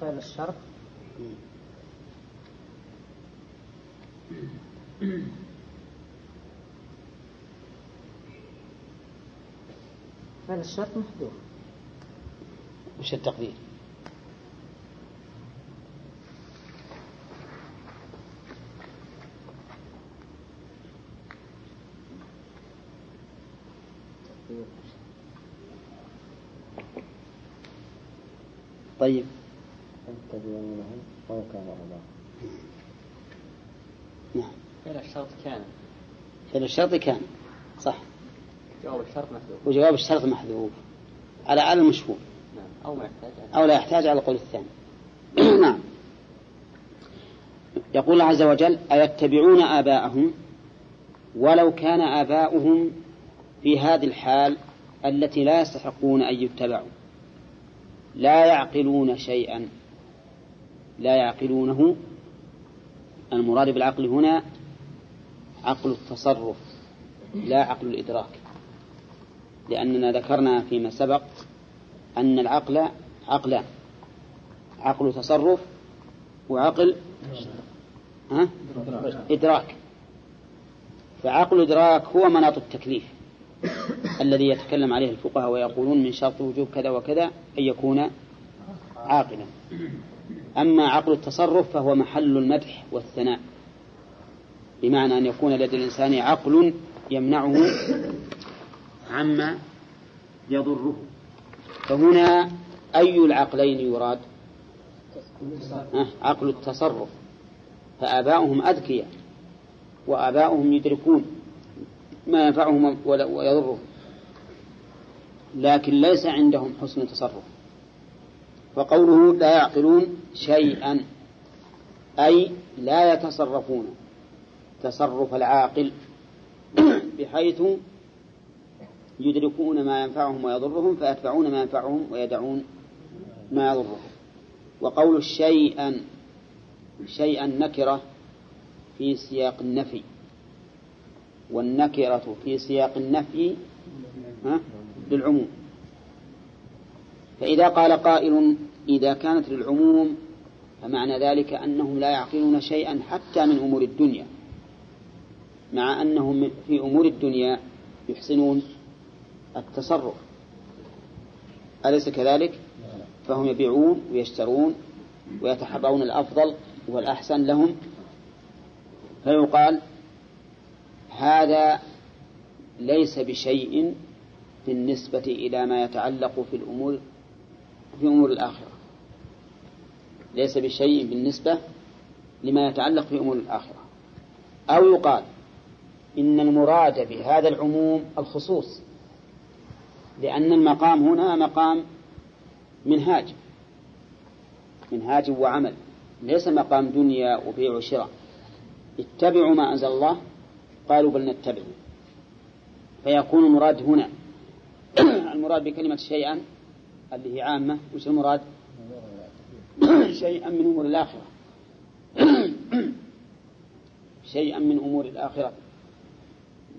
فعل الشرط؟ فعل الشرط محذوف. وش التقدير طيب يتبعونه ولو كان آباءهم نعم إلى الشرط كان فعل الشرط كان صح. جواب الشرط محذوف. وجواب الشرط محذوف. على على المشهور نعم. أو ما يحتاج أو لا يحتاج على القول الثاني. [clears throat] نعم. يقول الله عز وجل أيتبعون آباءهم؟ ولو كان آباؤهم في هذه الحال التي لا يستحقون أن يتبعوا. لا يعقلون شيئا. لا يعقلونه. المراد بالعقل هنا عقل التصرف لا عقل الإدراك. لأننا ذكرنا فيما سبق أن العقل عقلان عقل تصرف وعقل ها؟ إدراك. فعقل إدراك هو مناط التكليف الذي يتكلم عليه الفقهاء ويقولون من شرط وجوب كذا وكذا أن يكون عاقلا. أما عقل التصرف فهو محل المدح والثناء. بمعنى أن يكون لدى الإنسان عقل يمنعه عما يضره. فهنا أي العقلين يراد؟ عقل التصرف. فآباؤهم أذكياء وآباؤهم يدركون ما ينفعهم ويضرهم. لكن ليس عندهم حسن تصرف فقوله لا يعقلون شيئا أي لا يتصرفون. تصرف العاقل [clears throat] بحيث يدركون ما ينفعهم ويضرهم فيتبعون ما ينفعهم ويدعون ما يضرهم. وقول شيئا شيئا نكرة في سياق النفي. والنكرة في سياق النفي للعموم. فإذا قال قائل إذا كانت للعموم فمعنى ذلك أنهم لا يعقلون شيئا حتى من أمور الدنيا. مع أنهم في أمور الدنيا يحسنون التصرف. أليس كذلك؟ فهم يبيعون ويشترون ويتحرون الأفضل والأحسن لهم. فيقال هذا ليس بشيء بالنسبة إلى ما يتعلق في الأمور في أمور الآخرة. ليس بشيء بالنسبة لما يتعلق في أمور الآخرة. أو يقال إن المراد بهذا العموم الخصوص لأن المقام هنا مقام منهاج منهاج وعمل ليس مقام دنيا وبيع وشراء. اتبعوا ما أنزل الله قالوا بل نتبع. فيكون المراد هنا. [clears throat] المراد بكلمة شيئا اللي هي عامة وش المراد؟ [clears throat] شيئا من أمور الآخرة. [clears throat] شيئا من أمور الآخرة.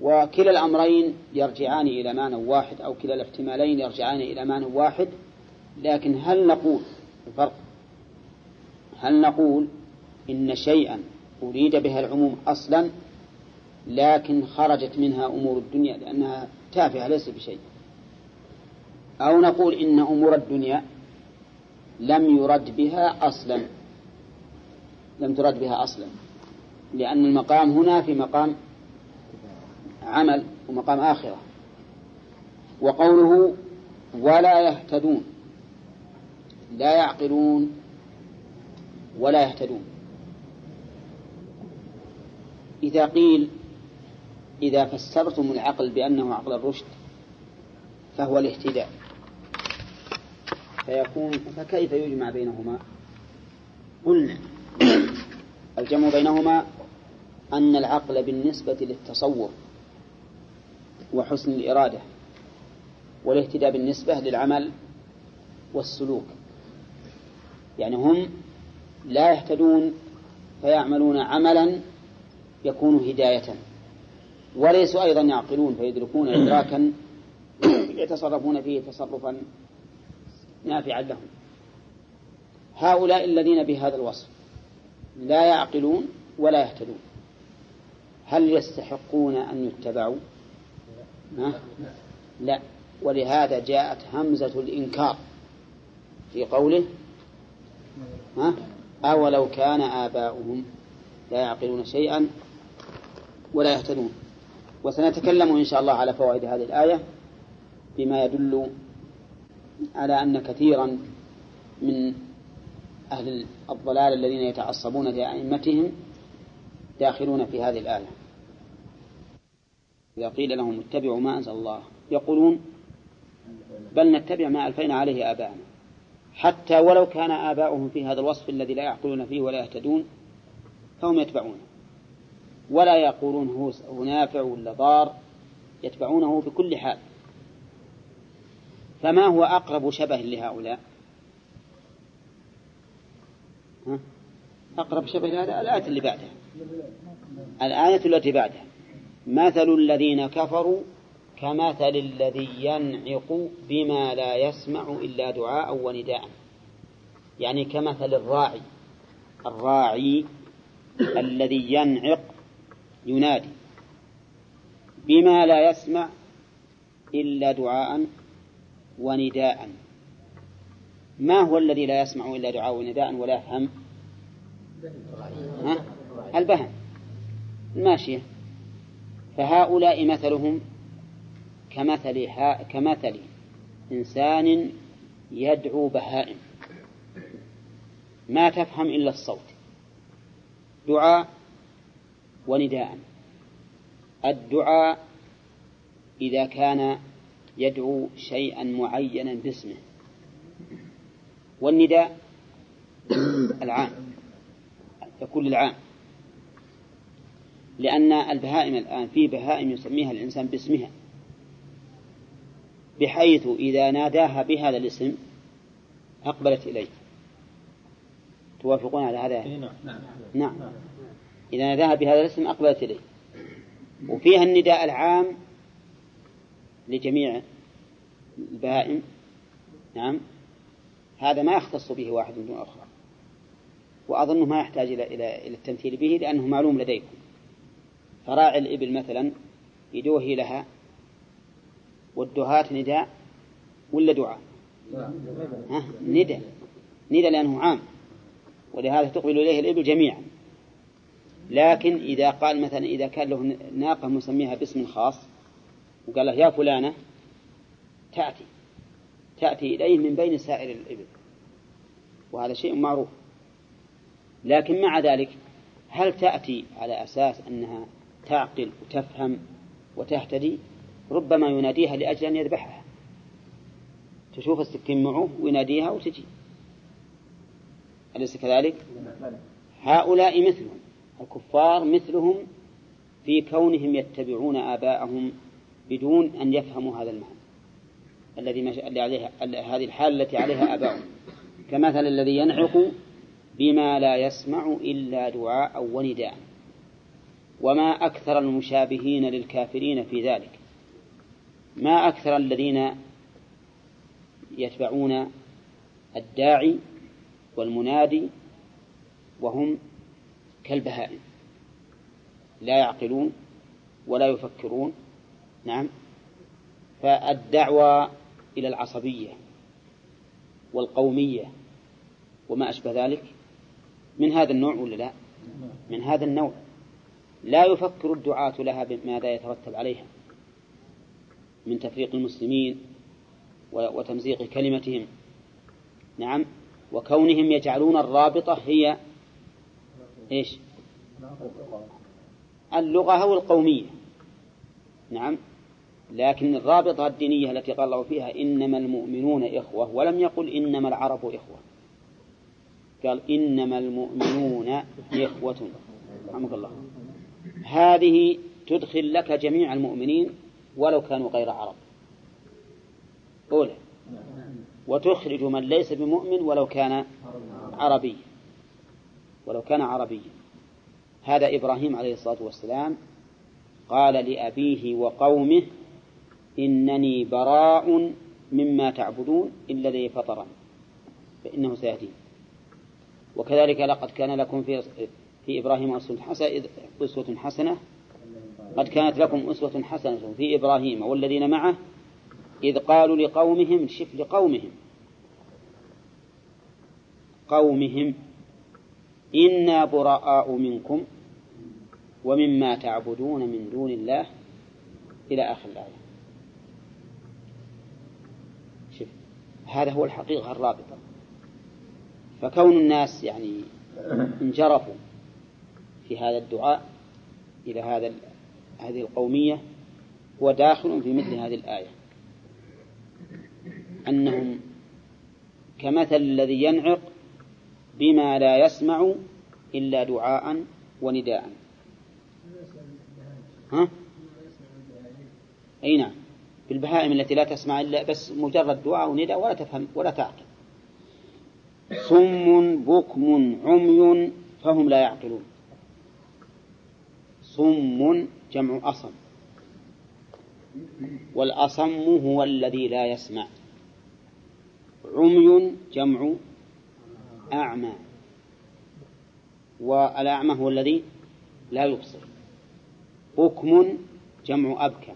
وكلا الأمرين يرجعان إلى معنى واحد أو كلا الاحتمالين يرجعان إلى معنى واحد لكن هل نقول الفرق؟ هل نقول إن شيئا أريد بها العموم أصلا لكن خرجت منها أمور الدنيا لأنها تافهة ليس بشيء؟ أو نقول إن أمور الدنيا لم يرد بها أصلا لم ترد بها أصلا لأن المقام هنا في مقام عمل ومقام آخرة. وقوله ولا يهتدون لا يعقلون ولا يهتدون. إذا قيل إذا فسرتم العقل بأنه عقل الرشد فهو الاهتداء. فيكون فكيف يجمع بينهما؟ قلنا [clears throat] الجمع بينهما أن العقل بالنسبة للتصور وحسن الإرادة والاهتداء بالنسبة للعمل والسلوك. يعني هم لا يهتدون فيعملون عملا يكون هداية وليسوا أيضا يعقلون فيدركون إدراكا [clears throat] يتصرفون فيه تصرفا نافعا لهم. هؤلاء الذين بهذا الوصف لا يعقلون ولا يهتدون. هل يستحقون أن يتبعوا؟ لا. ولهذا جاءت همزة الإنكار في قوله ها؟ أولو كان آباؤهم لا يعقلون شيئا ولا يهتدون. وسنتكلم إن شاء الله على فوائد هذه الآية بما يدل على أن كثيرا من أهل الضلال الذين يتعصبون لأئمتهم داخلون في هذه الآية. إذا قيل لهم اتبعوا ما أنزل الله يقولون بل نتبع ما ألفينا عليه آباءنا حتى ولو كان آباؤهم في هذا الوصف الذي لا يعقلون فيه ولا يهتدون فهم يتبعونه. ولا يقولون هو نافع ولا ضار يتبعونه بكل حال. فما هو أقرب شبه لهؤلاء؟ ها؟ أقرب شبه لهذا الآية اللي بعدها. الآية التي بعدها. مثل الذين كفروا كمثل الذي ينعق بما لا يسمع إلا دعاء ونداء. يعني كمثل الراعي. الراعي الذي ينعق ينادي بما لا يسمع إلا دعاء ونداء. ما هو الذي لا يسمع إلا دعاء ونداء ولا يفهم؟ البهم. الماشية. فهؤلاء مثلهم كمثل كمثل إنسان يدعو بهائم. ما تفهم إلا الصوت. دعاء ونداء. الدعاء إذا كان يدعو شيئا معينا باسمه. والنداء العام يكون للعام لأن البهائم الآن في بهائم يسميها الإنسان باسمها بحيث إذا ناداها بهذا الاسم أقبلت إليه. توافقون على هذا؟ نعم. نعم. إذا ناداها بهذا الاسم أقبلت إليه. وفيها النداء العام لجميع البهائم. نعم. هذا ما يختص به واحد دون آخر وأظنه ما يحتاج إلى إلى إلى التمثيل به لأنه معلوم لديكم. فراعي الإبل مثلا يدوهي لها والدهاة نداء ولا دعاء؟ ندى ندى لأنه عام. ولهذا تقبل إليه الإبل جميعا. لكن إذا قال مثلا إذا كان له ناقة مسميها باسم خاص وقال له يا فلانة تأتي. تأتي إليه من بين سائر الإبل. وهذا شيء معروف. لكن مع ذلك هل تأتي على أساس أنها تعقل وتفهم وتهتدي ربما يناديها لأجل أن يذبحها. تشوف السكين معه ويناديها وتجي. أليس كذلك؟ هؤلاء مثلهم. الكفار مثلهم في كونهم يتبعون آباءهم بدون أن يفهموا هذا المعنى الذي مش... اللي عليها هذه الحال التي عليها آباؤهم. كمثل الذي ينعق بما لا يسمع إلا دعاء ونداء. وما أكثر المشابهين للكافرين في ذلك. ما أكثر الذين يتبعون الداعي والمنادي وهم كالبهائم. لا يعقلون ولا يفكرون. نعم. فالدعوة إلى العصبية والقومية وما أشبه ذلك من هذا النوع ولا لا؟ من هذا النوع. لا يفكر الدعاة لها بماذا يترتب عليها من تفريق المسلمين وتمزيق كلمتهم. نعم. وكونهم يجعلون الرابطة هي إيش؟ اللغة أو القومية نعم. لكن الرابطة الدينية التي قال فيها إنما المؤمنون إخوة ولم يقل إنما العرب إخوة. قال إنما المؤمنون إخوة. رحمك الله. هذه تدخل لك جميع المؤمنين ولو كانوا غير عرب. أولى. وتخرج من ليس بمؤمن ولو كان عربي ولو كان عربيا. هذا إبراهيم عليه الصلاة والسلام قال لأبيه وقومه إنني براء مما تعبدون إلا الذي فطرني. فإنه سيهدين. وكذلك لقد كان لكم في في إبراهيم أسوة حسنة قد كانت لكم أسوة حسنة في إبراهيم والذين معه إذ قالوا لقومهم شف لقومهم. قومهم إنا براء منكم ومما تعبدون من دون الله. إلى آخر الآية. شف. هذا هو الحقيقة الرابطة. فكون الناس يعني انجرفوا في هذا الدعاء إلى هذا هذه القومية هو داخل في مثل هذه الآية. أنهم كمثل الذي ينعق بما لا يسمع إلا دعاء ونداء. ها؟ أي نعم. بالبهائم التي لا تسمع إلا بس مجرد دعاء ونداء ولا تفهم ولا تعقل. صم بكم عمي فهم لا يعقلون. صم جمع أصم. والأصم هو الذي لا يسمع. عمي جمع أعمى. والأعمى هو الذي لا يبصر. بكم جمع أبكم.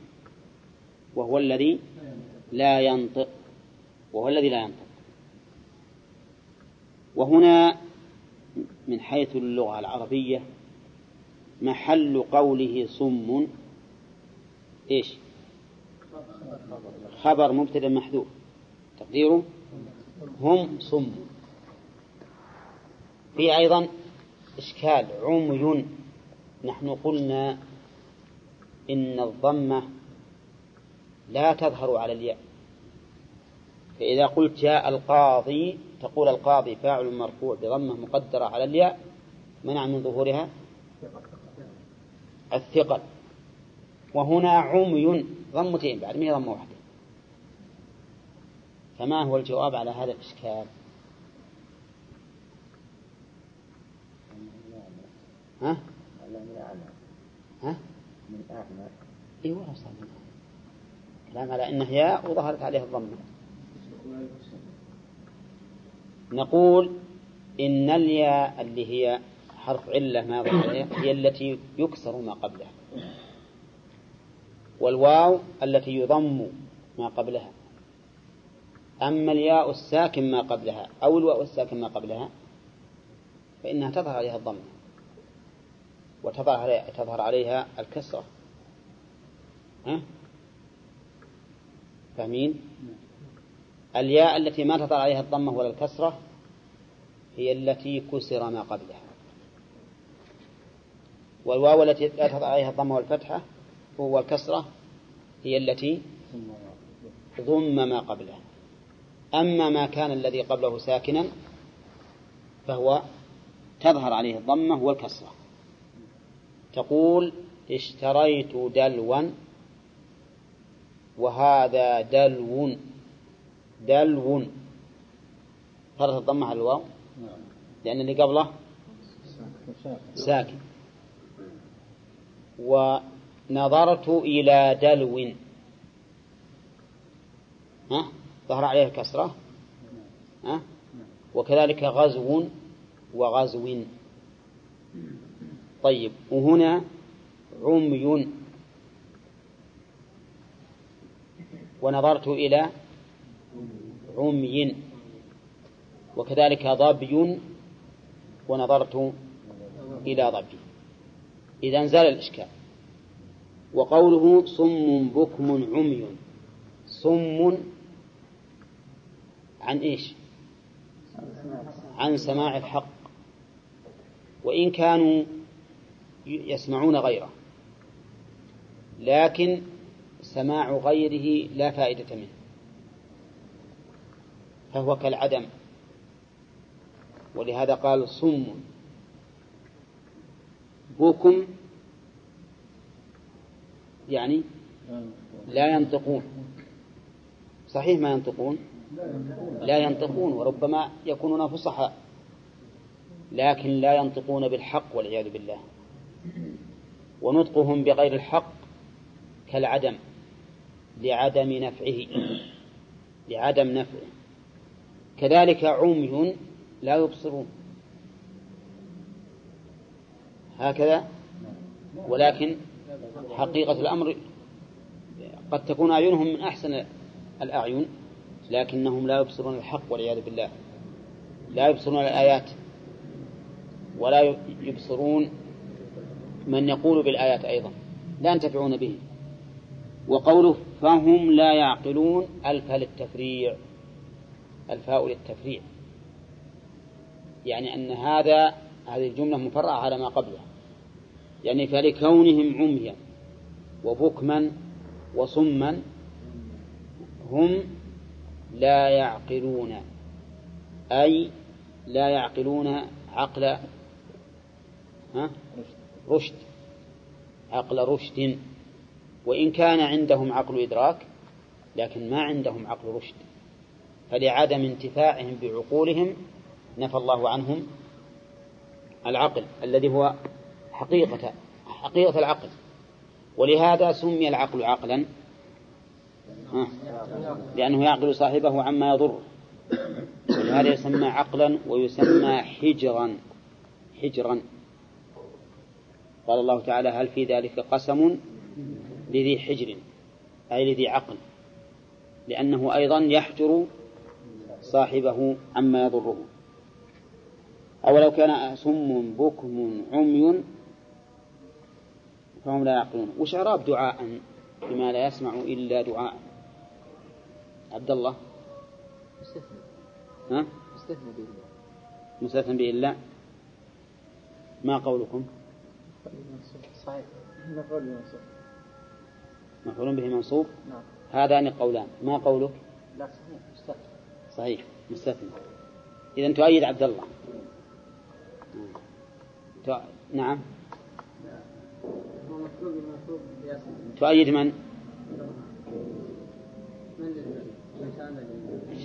وهو الذي لا ينطق. وهو الذي لا ينطق. وهنا من حيث اللغة العربية محل قوله صم. إيش؟ خبر مبتدا محذوف. تقديره؟ هم صم. في أيضا إشكال عمي. نحن قلنا إن الضمة لا تظهر على الياء. فإذا قلت جاء القاضي تقول القاضي فاعل مرفوع بضمة مقدرة على الياء منع من ظهورها؟ الثقل. وهنا عمي ضمتين بعد ما ضمة واحدة. فما هو الجواب على هذا الإشكال؟ ها؟ ها؟ من أعمى إي صار من كلام على أنه ياء وظهرت عليه الضمة. نقول إن الياء اللي هي حرف علة ما هي التي يكسر ما قبلها. والواو التي يضم ما قبلها. أما الياء الساكن ما قبلها أو الواو الساكن ما قبلها فإنها تظهر عليها الضمة وتظهر عليها, تظهر عليها الكسرة. ها؟ فاهمين؟ الياء التي ما تظهر عليها الضمة ولا الكسرة هي التي كسر ما قبلها. والواو التي لا تظهر عليها الضمة والفتحة هو الكسرة هي التي ضم ما قبلها. أما ما كان الذي قبله ساكنا فهو تظهر عليه الضمة والكسرة. تقول اشتريت دلوا وهذا دلو. دلو. فرت الضمة على الواو؟ لأن اللي قبله ساكن. ونظرت إلى دلو. ها؟ ظهر عليه الكسرة ها؟ وكذلك غزو وغزو. طيب وهنا عمي. ونظرت إلى عمي. وكذلك ضبي. ونظرت إلى ضبي. إذا انزال الإشكال. وقوله صم بكم عمي. صم عن إيش؟ عن سماع الحق. وإن كانوا يسمعون غيره. لكن سماع غيره لا فائدة منه. فهو كالعدم. ولهذا قال صم. بكم يعني لا ينطقون. صحيح ما ينطقون؟ لا ينطقون وربما يكونون فصحاء لكن لا ينطقون بالحق والعياذ بالله. ونطقهم بغير الحق كالعدم لعدم نفعه لعدم نفعه. كذلك عمي لا يبصرون. هكذا. ولكن حقيقة الأمر قد تكون أعينهم من أحسن الأعين لكنهم لا يبصرون الحق والعياذ بالله. لا يبصرون الآيات ولا يبصرون من يقول بالآيات أيضا. لا ينتفعون به. وقوله فهم لا يعقلون ألف للتفريع الفاء للتفريع يعني أن هذا هذه الجملة مفرعة على ما قبلها. يعني فلكونهم عميا وبكما وصما هم لا يعقلون أي لا يعقلون عقل؟ رشد عقل رشد وإن كان عندهم عقل إدراك لكن ما عندهم عقل رشد فلعدم انتفاعهم بعقولهم نفى الله عنهم العقل الذي هو حقيقة حقيقة العقل. ولهذا سمي العقل عقلا. لأنه يعقل صاحبه عما يضره ولهذا يسمى عقلا ويسمى حجرا. حجرا. قال الله تعالى هل في ذلك قسم لذي حجر؟ أي لذي عقل. لأنه أيضا يحجر صاحبه عما يضره. أو لو كان سم بكم عمي فهم لا يعقلون. وش دعاء بما لا يسمع إلا دعاء؟ عبد الله مستثنى ها؟ مستثنى به مستثنى به إلا ما قولكم؟ صحيح مفعول به منصوب؟ نعم هذان قولان. ما قولك؟ لا صحيح. مستثنى. صحيح مستثنى إذا تؤيد عبد الله. نعم. تؤيد من؟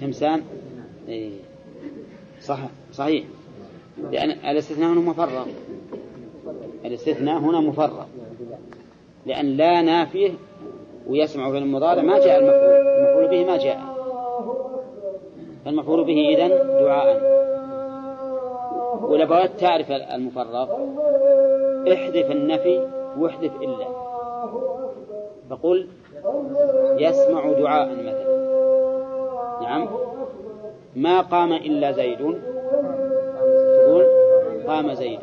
شمسان إيه. صح صحيح. لأن الاستثناء هنا مفرغ. الاستثناء هنا مفرغ. لأن لا نافيه ويسمع في المضارع ما جاء المفعول. المفعول به ما جاء. فالمفعول به إذن دعاء. ولو تعرف المفرغ. احذف النفي واحذف إلا فقل يسمع دعاء مثلا نعم. ما قام إلا زيد تقول قام زيد.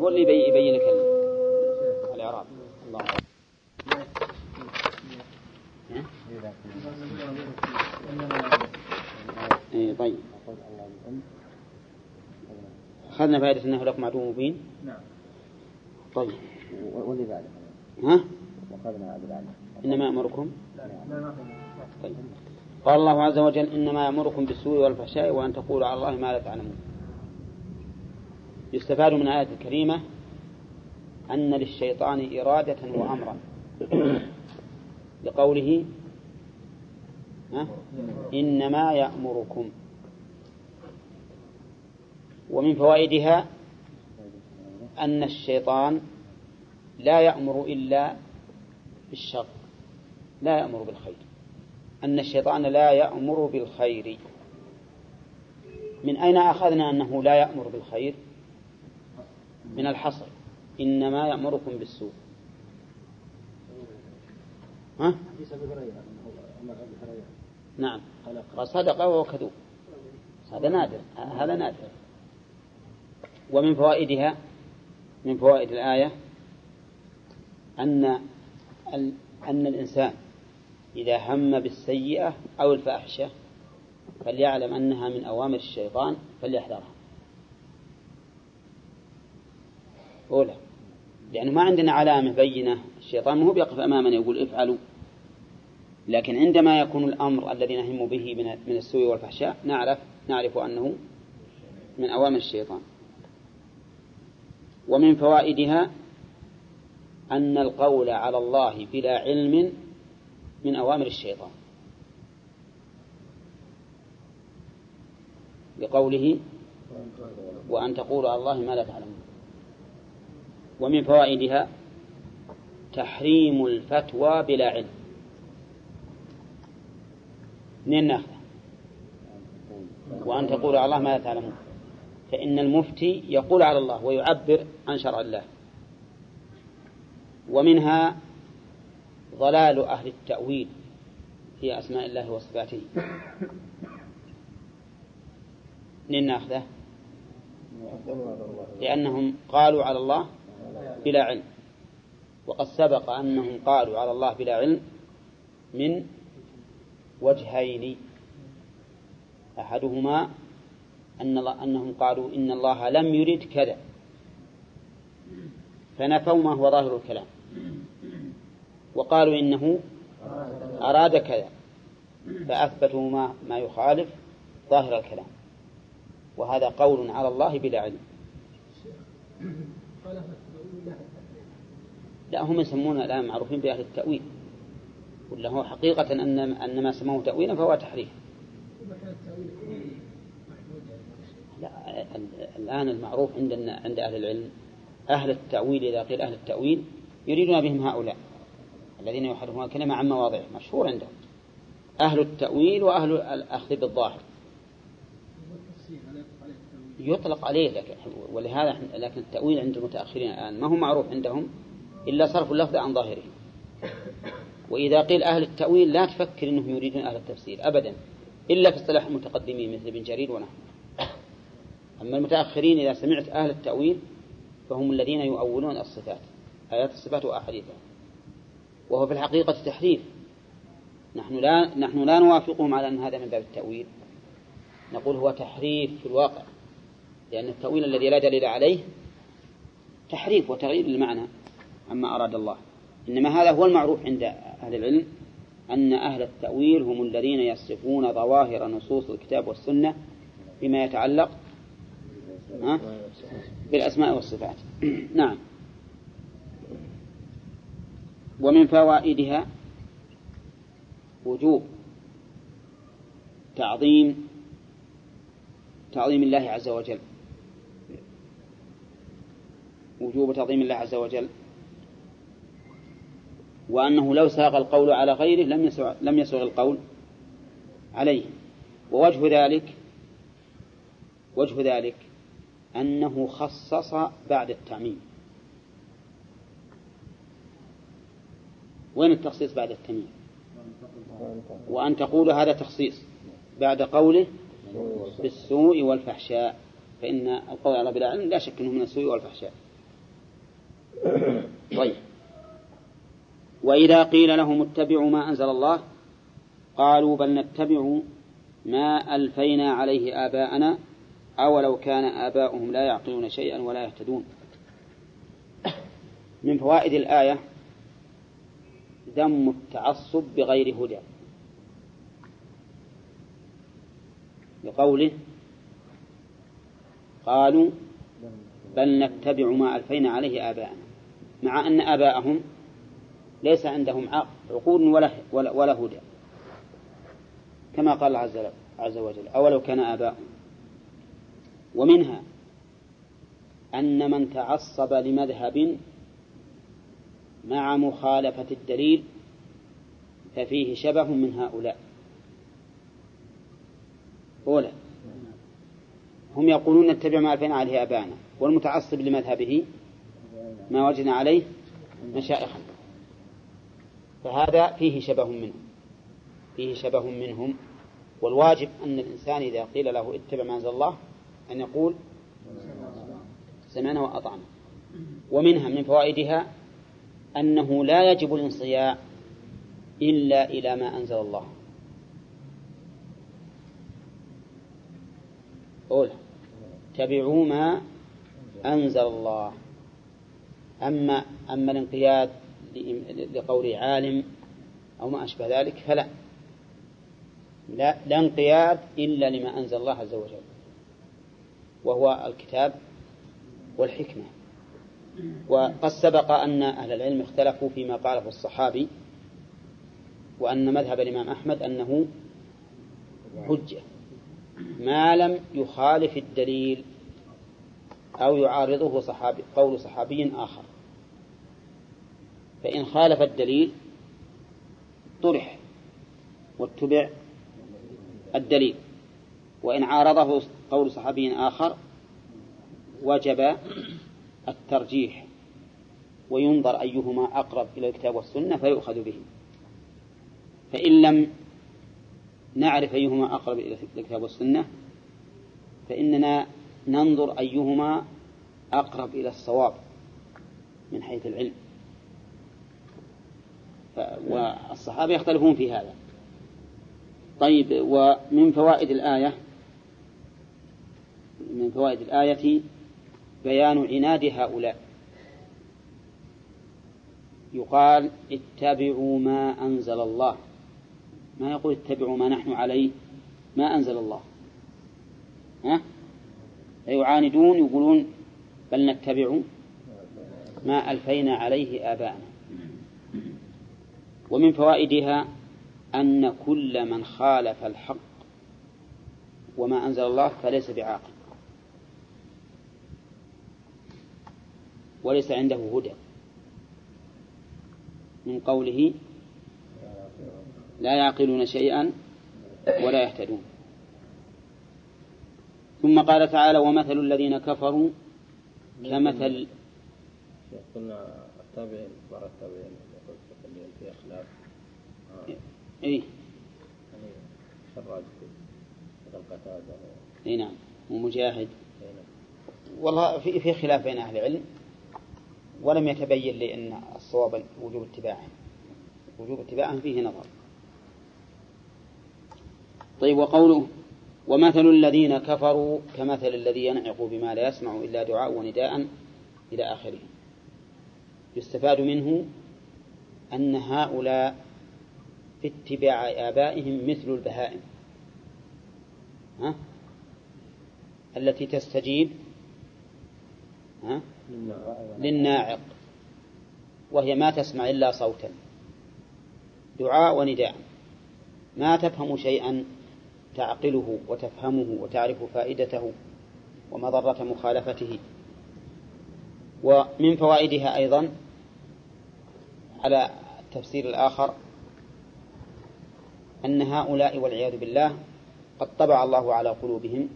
هو اللي يبين لك الإعراب. الله؟ إيه طيب. أخذنا فائدة أنه لكم عدو مبين. نعم. طيب. واللي بعده ها؟ وأخذنا بعده إنما أمركم طيب. قال الله عز وجل إنما يأمركم بالسوء والفحشاء وأن تقولوا على الله ما لا تعلمون. يستفاد من الآية الكريمة أن للشيطان إرادة وأمرا. لقوله ها؟ إنما يأمركم. ومن فوائدها أن الشيطان لا يأمر إلا بالشر لا يأمر بالخير. أن الشيطان لا يأمر بالخير. من أين أخذنا أنه لا يأمر بالخير؟ من الحصر. إنما يأمركم بالسوء. ها؟ نعم. صدق وهو كذوب. هذا نادر هذا نادر. ومن فوائدها من فوائد الآية أن أن الإنسان إذا هم بالسيئة أو الفاحشة فليعلم أنها من أوامر الشيطان فليحذرها. أولى. لأنه ما عندنا علامة بينة. الشيطان ما هو بيقف أمامنا يقول افعلوا. لكن عندما يكون الأمر الذي نهم به من السوء والفحشاء نعرف نعرف أنه من أوامر الشيطان. ومن فوائدها أن القول على الله بلا علم من أوامر الشيطان. بقوله وأن تقولوا على الله ما لا تعلمون. ومن فوائدها تحريم الفتوى بلا علم. منين ناخذه؟ وأن تقولوا على الله ما لا تعلمون. فإن المفتي يقول على الله ويعبر عن شرع الله. ومنها ضلال أهل التأويل في أسماء الله وصفاته. منين ناخذه لأنهم قالوا على الله بلا علم. وقد سبق أنهم قالوا على الله بلا علم من وجهين. أحدهما أن أنهم قالوا إن الله لم يرد كذا. فنفوا ما هو ظاهر الكلام. وقالوا إنه أراد كذا فأثبتوا ما, ما يخالف ظاهر الكلام. وهذا قول على الله بلا علم. لا هم يسمون الآن معروفين بأهل التأويل. ولا هو حقيقة أن أن ما سموه تأويلا فهو تحريف. لا الآن المعروف عند عند أهل العلم أهل التأويل إذا قيل أهل التأويل يريدون بهم هؤلاء الذين يحرفون الكلمة عن مواضعه مشهور عندهم أهل التأويل وأهل الأخذ بالظاهر. يطلق عليه لكن ولهذا لكن التأويل عند المتأخرين الآن ما هو معروف عندهم إلا صرف اللفظ عن ظاهره. وإذا قيل أهل التأويل لا تفكر أنهم يريدون أهل التفسير أبدا إلا في اصطلاح المتقدمين مثل ابن جرير ونحن أما المتأخرين إذا سمعت أهل التأويل فهم الذين يؤولون الصفات. آيات الصفات وأحاديثها. وهو في الحقيقة تحريف. نحن لا نحن لا نوافقهم على أن هذا من باب التأويل. نقول هو تحريف في الواقع. لأن التأويل الذي لا دليل عليه تحريف وتغيير المعنى عما أراد الله. إنما هذا هو المعروف عند أهل العلم أن أهل التأويل هم الذين يصفون ظواهر نصوص الكتاب والسنة بما يتعلق بالأسماء والصفات. [clears throat] نعم. ومن فوائدها وجوب تعظيم تعظيم الله عز وجل. وجوب تعظيم الله عز وجل. وأنه لو ساق القول على غيره لم يسوغ لم القول عليه. ووجه ذلك وجه ذلك أنه خصص بعد التعميم. وين التخصيص بعد التعميم وأن تقول هذا تخصيص بعد قوله بالسوء والفحشاء فإن القول على بلا علم لا شك أنه من السوء والفحشاء. [coughs] طيب. وإذا قيل لهم اتبعوا ما أنزل الله قالوا بل نتبع ما ألفينا عليه آباءنا أولو كان آباؤهم لا يعقلون شيئا ولا يهتدون. [coughs] من فوائد الآية ذم التعصب بغير هدى. بقوله قالوا بل نتبع ما ألفينا عليه آباءنا. مع أن آباءهم ليس عندهم عقول ولا, ولا, ولا هدى. كما قال عز, عز وجل أولو كان آباؤهم. ومنها أن من تعصب لمذهب مع مخالفة الدليل ففيه شبه من هؤلاء. أولى هم يقولون نتبع ما ألفين عليه آباءنا والمتعصب لمذهبه ما وجدنا عليه مشائخا فهذا فيه شبه منهم فيه شبه منهم. والواجب أن الإنسان إذا قيل له اتبع ما أنزل الله أن يقول سمعنا وأطعنا ومنها من فوائدها أنه لا يجب الانصياع إلا إلى ما أنزل الله. قول اتبعوا ما أنزل الله. أما أما الانقياد لقول عالم أو ما أشبه ذلك فلا. لا, لا انقياد إلا لما أنزل الله عز وجل. وهو الكتاب والحكمة. وقد سبق أن أهل العلم اختلفوا فيما قاله الصحابي وأن مذهب الإمام أحمد أنه حجة ما لم يخالف الدليل أو يعارضه صحابي قول صحابي آخر. فإن خالف الدليل طرح واتبع الدليل وإن عارضه قول صحابي آخر وجب الترجيح وينظر أيهما أقرب إلى الكتاب والسنة فيؤخذ به. فإن لم نعرف أيهما أقرب إلى الكتاب والسنة فإننا ننظر أيهما أقرب إلى الصواب من حيث العلم. والصحابة يختلفون في هذا. طيب ومن فوائد الآية من فوائد الآية بيان عناد هؤلاء. يقال اتبعوا ما أنزل الله. ما يقول اتبعوا ما نحن عليه؟ ما أنزل الله. ها؟ يعاندون يقولون بل نتبع ما ألفينا عليه آباءنا. ومن فوائدها أن كل من خالف الحق وما أنزل الله فليس بعاقل. وليس عنده هدى. من قوله لا يعقلون شيئا ولا يهتدون. ثم قال تعالى ومثل الذين كفروا كمثل قلنا التابعين بعض التابعين يقول في خلاف اي يعني شراج مثل قتادة اي نعم. ومجاهد. نعم. والله في في خلاف بين أهل العلم. ولم يتبين لي أن الصواب وجوب اتباعهم وجوب اتباعهم فيه نظر طيب وقوله ومثل الذين كفروا كمثل الذي ينعق بما لا يسمع إلا دعاء ونداء إلى آخره يستفاد منه أن هؤلاء في اتباع آبائهم مثل البهائم ها؟ التي تستجيب؟ للناعق. وهي ما تسمع إلا صوتا. دعاء ونداء. ما تفهم شيئا تعقله وتفهمه وتعرف فائدته ومضرة مخالفته. ومن فوائدها أيضا على التفسير الآخر أن هؤلاء والعياذ بالله قد طبع الله على قلوبهم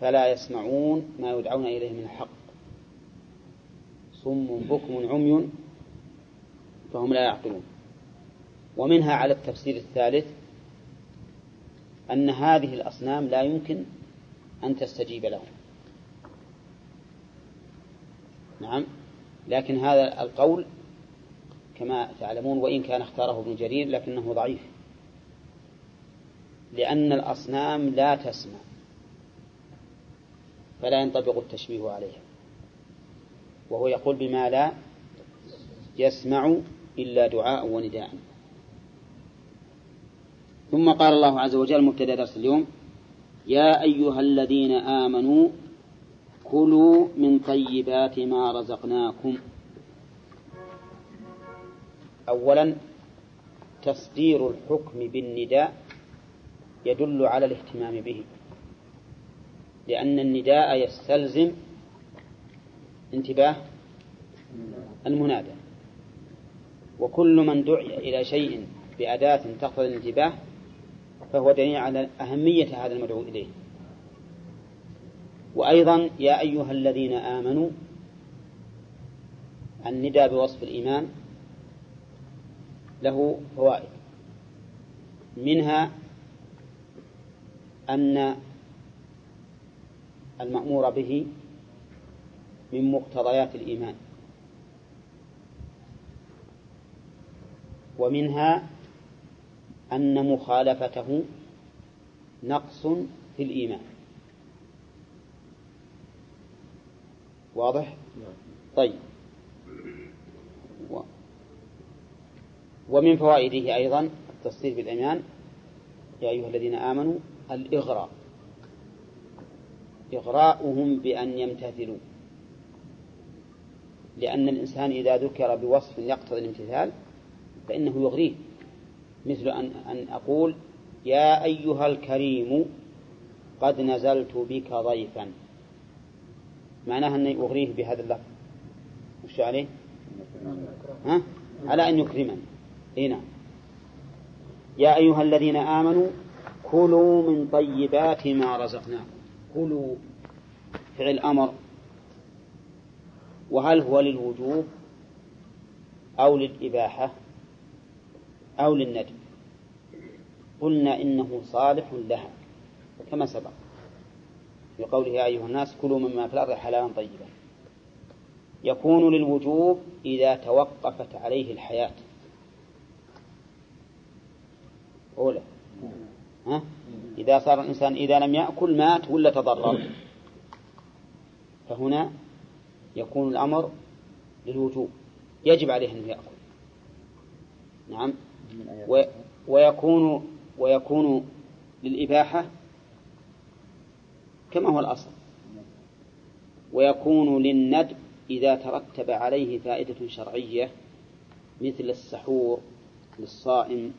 فلا يسمعون ما يدعون إليه من الحق. صم بكم عمي فهم لا يعقلون. ومنها على التفسير الثالث أن هذه الأصنام لا يمكن أن تستجيب لهم. نعم لكن هذا القول كما تعلمون وإن كان اختاره ابن جرير لكنه ضعيف. لأن الأصنام لا تسمع فلا ينطبق التشبيه عليها. وهو يقول بما لا يسمع إلا دعاء ونداء. ثم قال الله عز وجل مبتدأ درس اليوم يا أيها الذين آمنوا كلوا من طيبات ما رزقناكم. أولا تصدير الحكم بالنداء يدل على الاهتمام به لأن النداء يستلزم انتباه المنادى. وكل من دعي إلى شيء بأداة تقتضي الانتباه فهو دليل على أهمية هذا المدعو إليه. وأيضا يا أيها الذين آمنوا الندى بوصف الإيمان له فوائد. منها أن المأمور به من مقتضيات الإيمان. ومنها أن مخالفته نقص في الإيمان. واضح؟ طيب. ومن فوائده أيضا التصديق بالإيمان. يا أيها الذين آمنوا الإغراء. إغراؤهم بأن يمتثلوا. لأن الإنسان إذا ذكر بوصف يقتضي الامتثال فإنه يغريه. مثل أن, أن أقول يا أيها الكريم قد نزلت بك ضيفا. معناها أني أغريه بهذا اللفظ. وش عليه؟ ها؟ على أن يكرمني. هنا نعم. يا أيها الذين آمنوا كلوا من طيبات ما رزقناكم. كلوا. فعل أمر. وهل هو للوجوب أو للإباحة أو للندب؟ قلنا إنه صالح لها كما سبق. في قوله يا أيها الناس كلوا مما في الأرض حلالا طيبا. يكون للوجوب إذا توقفت عليه الحياة. أولى ها؟ إذا صار الإنسان إذا لم يأكل مات ولا تضرر. فهنا يكون الأمر للوجوب. يجب عليه أن يأكل. نعم. ويكون ويكون للإباحة كما هو الأصل. ويكون للندب إذا ترتب عليه فائدة شرعية مثل السحور للصائم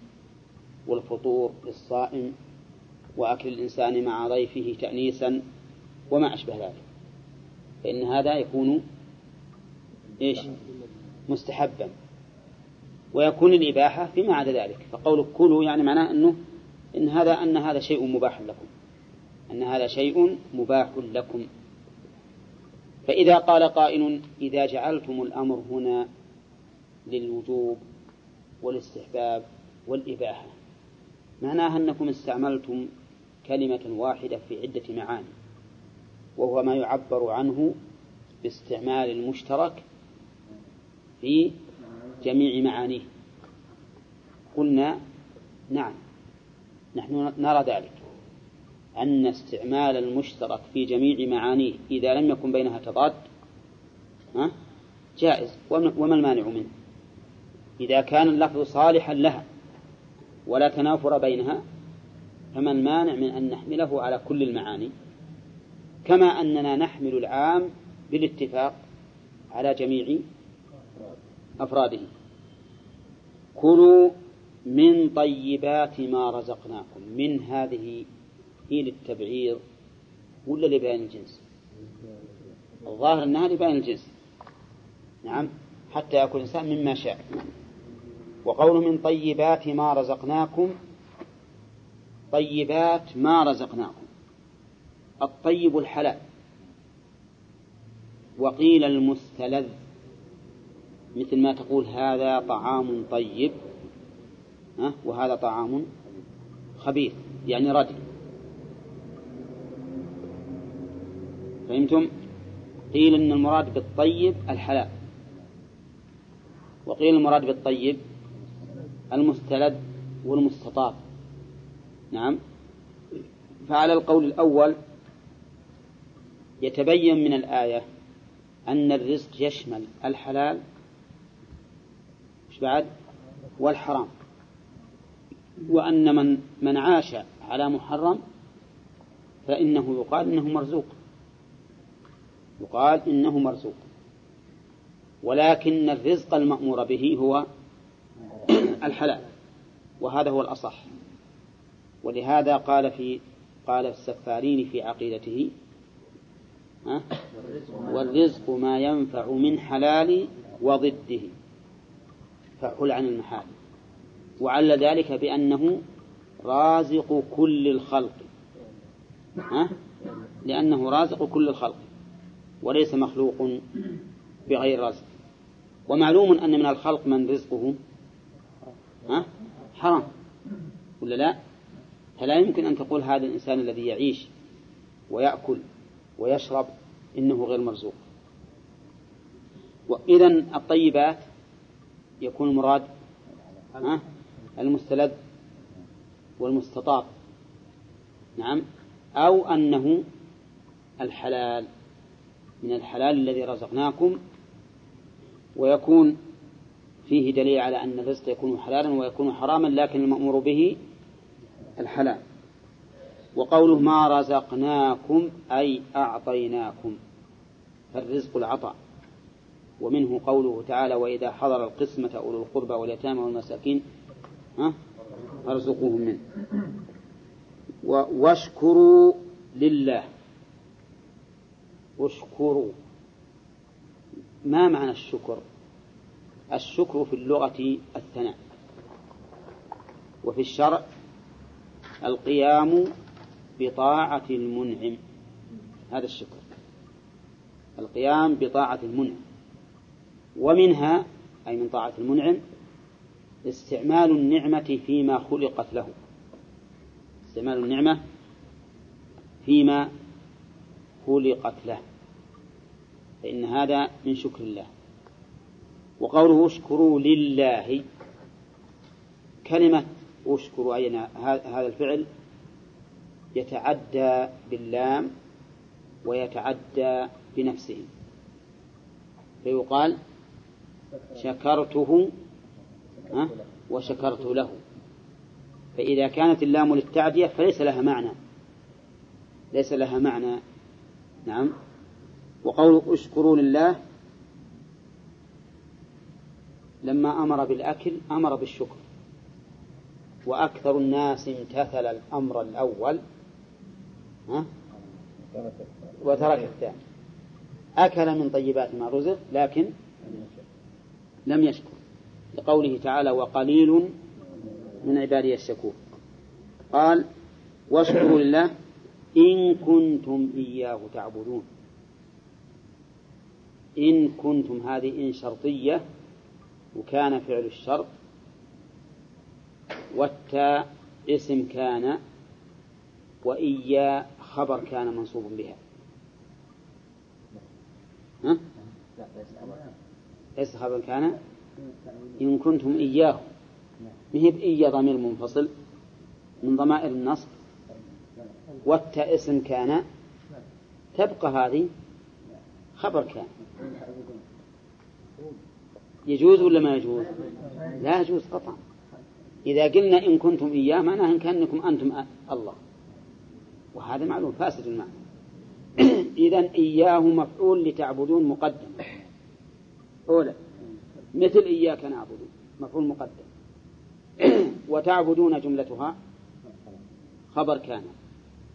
والفطور للصائم وأكل الإنسان مع ضيفه تأنيسا وما أشبه ذلك. فإن هذا يكون إيش؟ مستحبا. ويكون الإباحة فيما عدا ذلك. فقول كلوا يعني معناه أنه إن هذا أن هذا شيء مباح لكم. أن هذا شيء مباح لكم. فإذا قال قائل إذا جعلتم الأمر هنا للوجوب والاستحباب والإباحة معناها أنكم استعملتم كلمة واحدة في عدة معاني. وهو ما يعبر عنه باستعمال المشترك في جميع معانيه. قلنا نعم نحن نرى ذلك أن استعمال المشترك في جميع معانيه إذا لم يكن بينها تضاد جائز وما المانع منه؟ إذا كان اللفظ صالحا لها ولا تنافر بينها فما المانع من أن نحمله على كل المعاني؟ كما أننا نحمل العام بالاتفاق على جميع أفراده. كلوا من طيبات ما رزقناكم من هذه هي للتبعيض ولا لبيان الجنس؟ الظاهر أنها لبيان الجنس. نعم حتى يأكل الإنسان مما شاء. وقول من طيبات ما رزقناكم طيبات ما رزقناكم. الطيب الحلال. وقيل المستلذ. مثل ما تقول هذا طعام طيب وهذا طعام خبيث يعني ردي فهمتم؟ قيل إن المراد بالطيب الحلال. وقيل المراد بالطيب المستلذ والمستطاب. نعم. فعلى القول الأول يتبين من الآية أن الرزق يشمل الحلال بعد؟ والحرام. وأن من من عاش على محرم فإنه يقال إنه مرزوق. يقال إنه مرزوق. ولكن الرزق المأمور به هو [clears throat] الحلال وهذا هو الأصح. ولهذا قال في قال السفارين في عقيدته والرزق ما ينفع من حلال وضده. فحل عن المحال. وعل ذلك بأنه رازق كل الخلق. ها؟ لأنه رازق كل الخلق. وليس مخلوق بغير رزق. ومعلوم أن من الخلق من رزقه. ها؟ حرام. ولا لا؟ فلا يمكن أن تقول هذا الإنسان الذي يعيش ويأكل ويشرب إنه غير مرزوق. وإذا الطيبات يكون المراد؟ المستلذ والمستطاب. نعم. أو أنه الحلال من الحلال الذي رزقناكم ويكون فيه دليل على أن الرزق يكون حلالا ويكون حراما لكن المأمور به الحلال. وقوله ما رزقناكم أي أعطيناكم فالرزق العطاء. ومنه قوله تعالى وإذا حضر القسمة أولو القربى واليتامى والمساكين ها؟ فارزقوهم منه. واشكروا لله. واشكروا. ما معنى الشكر؟ الشكر في اللغة الثناء. وفي الشرع القيام بطاعة المنعم. هذا الشكر. القيام بطاعة المنعم. ومنها أي من طاعة المنعم استعمال النعمة فيما خلقت له. استعمال النعمة فيما خلقت له. فإن هذا من شكر الله. وقوله اشكروا لله. كلمة اشكروا أي هذا الفعل يتعدى باللام ويتعدى بنفسه. فيقال شكرته وشكرت له. فإذا كانت اللام للتعدية فليس لها معنى. ليس لها معنى. نعم. وقول اشكروا لله لما أمر بالأكل أمر بالشكر. وأكثر الناس امتثل الأمر الأول؟ وترك الثاني. أكل من طيبات ما رزق لكن لم يشكر. لقوله تعالى وقليل من عبادي الشكور قال واشكروا لله إن كنتم إياه تعبدون. إن كنتم هذه إن شرطية وكان فعل الشرط. والتاء اسم كان وإيا خبر كان منصوب بها. ها؟ ليس خبر كان؟ إن كنتم إياه. مهب إيا ضمير منفصل؟ من ضمائر النصب. والتاء اسم كان؟ تبقى هذه خبر كان. يجوز ولا ما يجوز؟ لا يجوز قطعا. إذا قلنا إن كنتم إياه معناه إن كأنكم أنتم الله. وهذا معلوم فاسد المعنى. [clears throat] إذا إياه مفعول لتعبدون مقدم. أولى مثل إياك نعبد مفعول مقدم. [clears throat] وتعبدون جملتها؟ خبر كان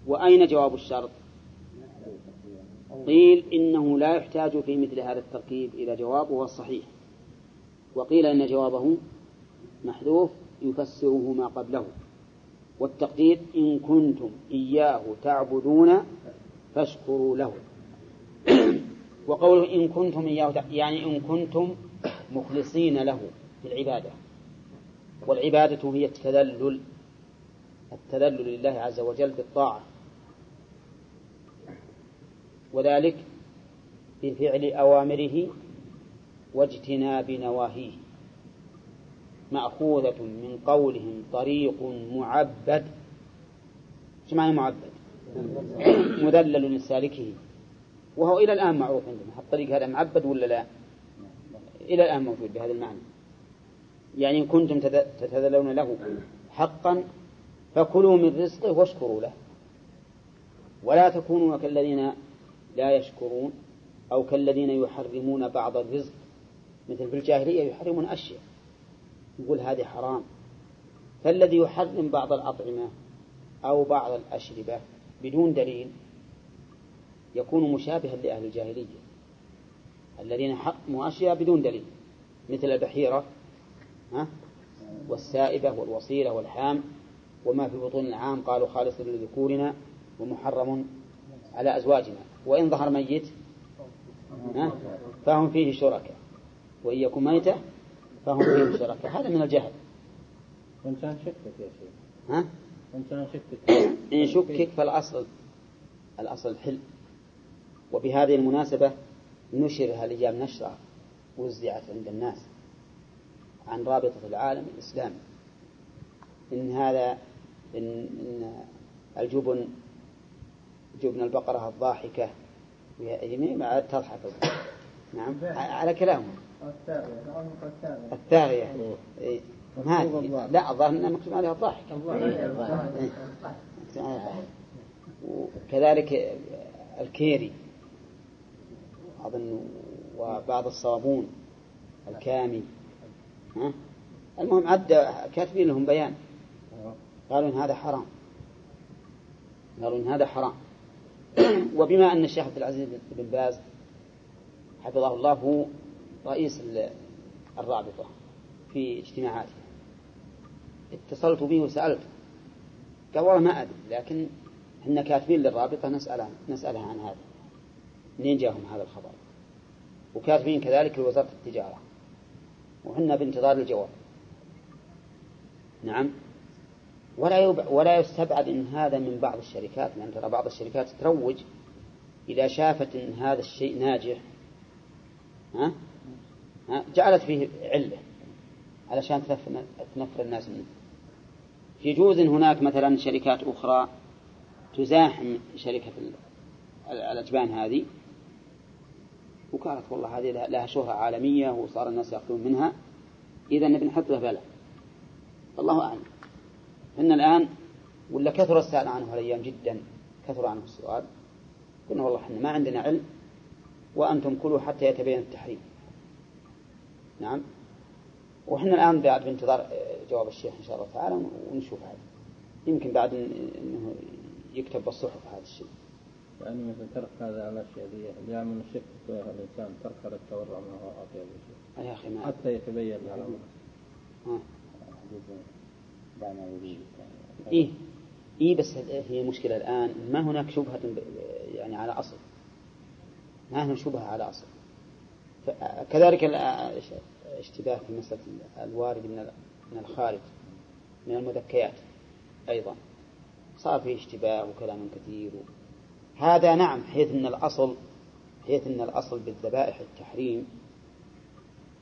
وأين جواب الشرط؟ قيل إنه لا يحتاج في مثل هذا التركيب إلى جواب وهو الصحيح. وقيل إن جوابه محذوف يفسره ما قبله. والتقدير إن كنتم إياه تعبدون فاشكروا له. [clears throat] وقوله إن كنتم إياه يعني إن كنتم مخلصين له في العبادة. والعبادة هي التذلل التذلل لله عز وجل بالطاعة. وذلك بفعل أوامره واجتناب نواهيه. مأخوذة من قولهم طريق معبد. شو معنى معبد؟ مذلل لسالكه. وهو إلى الآن معروف عندنا الطريق هذا معبد ولا لا؟ إلى الآن موجود بهذا المعنى. يعني إن كنتم تتذلون له حقا فكلوا من رزقه واشكروا له. ولا تكونوا كالذين لا يشكرون أو كالذين يحرمون بعض الرزق. مثل في الجاهلية يحرمون أشياء. يقول هذه حرام. فالذي يحرم بعض الأطعمة أو بعض الأشربة بدون دليل يكون مشابها لأهل الجاهلية الذين حرموا أشياء بدون دليل مثل البحيرة والسائبة والوصيلة والحام وما في بطون العام قالوا خالص لذكورنا ومحرم على أزواجنا. وإن ظهر ميت فهم فيه شركاء. وإن يكن ميتة فهم فيه شركاء هذا من الجهل. وإن كان شكك يا شيخ. ها؟ وإن كان شكك. إن شكك فالأصل الأصل الحل. وبهذه المناسبة نشر هالأيام نشرة وزعت عند الناس عن رابطة العالم الإسلامي إن هذا إن, إن الجبن جبن البقرة الضاحكة يمين بعد تضحك. نعم على كلامهم الثاغية. ما لا الظاهر انها مكتوب عليها الضاحك. وكذلك الكيري أظن وبعض الصابون الكامي. ها؟ المهم عد كاتبين لهم بيان. قالوا إن هذا حرام. قالوا إن هذا حرام. [clears throat] وبما أن الشيخ عبد العزيز بن باز حفظه الله هو رئيس الرابطة في اجتماعاته. اتصلت به وسألته. قال والله ما أدري لكن إحنا كاتبين للرابطة نسألها نسألها عن هذا. منين جاهم هذا الخبر؟ وكاتبين كذلك لوزارة التجارة. وحنا بانتظار الجواب. نعم. ولا يب... ولا يستبعد إن هذا من بعض الشركات لأن ترى بعض الشركات تروج اذا شافت إن هذا الشيء ناجح. ها؟ جعلت فيه علة علشان تنفر الناس منه. يجوز هناك مثلا شركات أخرى تزاحم شركة الأجبان هذه. وقالت والله هذه لها شهرة عالمية وصار الناس يأخذون منها. إذا نبي نحط له بلى. الله أعلم. إن الآن ولا كثر السؤال عنه الأيام جدا. كثر عنه السؤال. قلنا والله إحنا ما عندنا علم وأنتم كلوا حتى يتبين التحريم. نعم. وإحنا الآن بعد بانتظار جواب الشيخ إن شاء الله تعالى ونشوف هذا. يمكن بعد إنه يكتب بالصحف هذا الشيء. يعني مثل ترك هذا الأشياء ذي يعمل الشك الإنسان ترك هذا التورع ما هو أطيب شيء يا أخي ما حتى يتبين على. دعنا يريد إيه. إيه بس هي مشكلة الآن. ما هناك شبهة يعني على أصل. ما هناك شبهة على أصل. كذلك اشتباه في مسألة الوارد من من الخارج من المذكيات أيضا. صار فيه اشتباه وكلام كثير. هذا نعم حيث أن الأصل حيث أن الأصل بالذبائح التحريم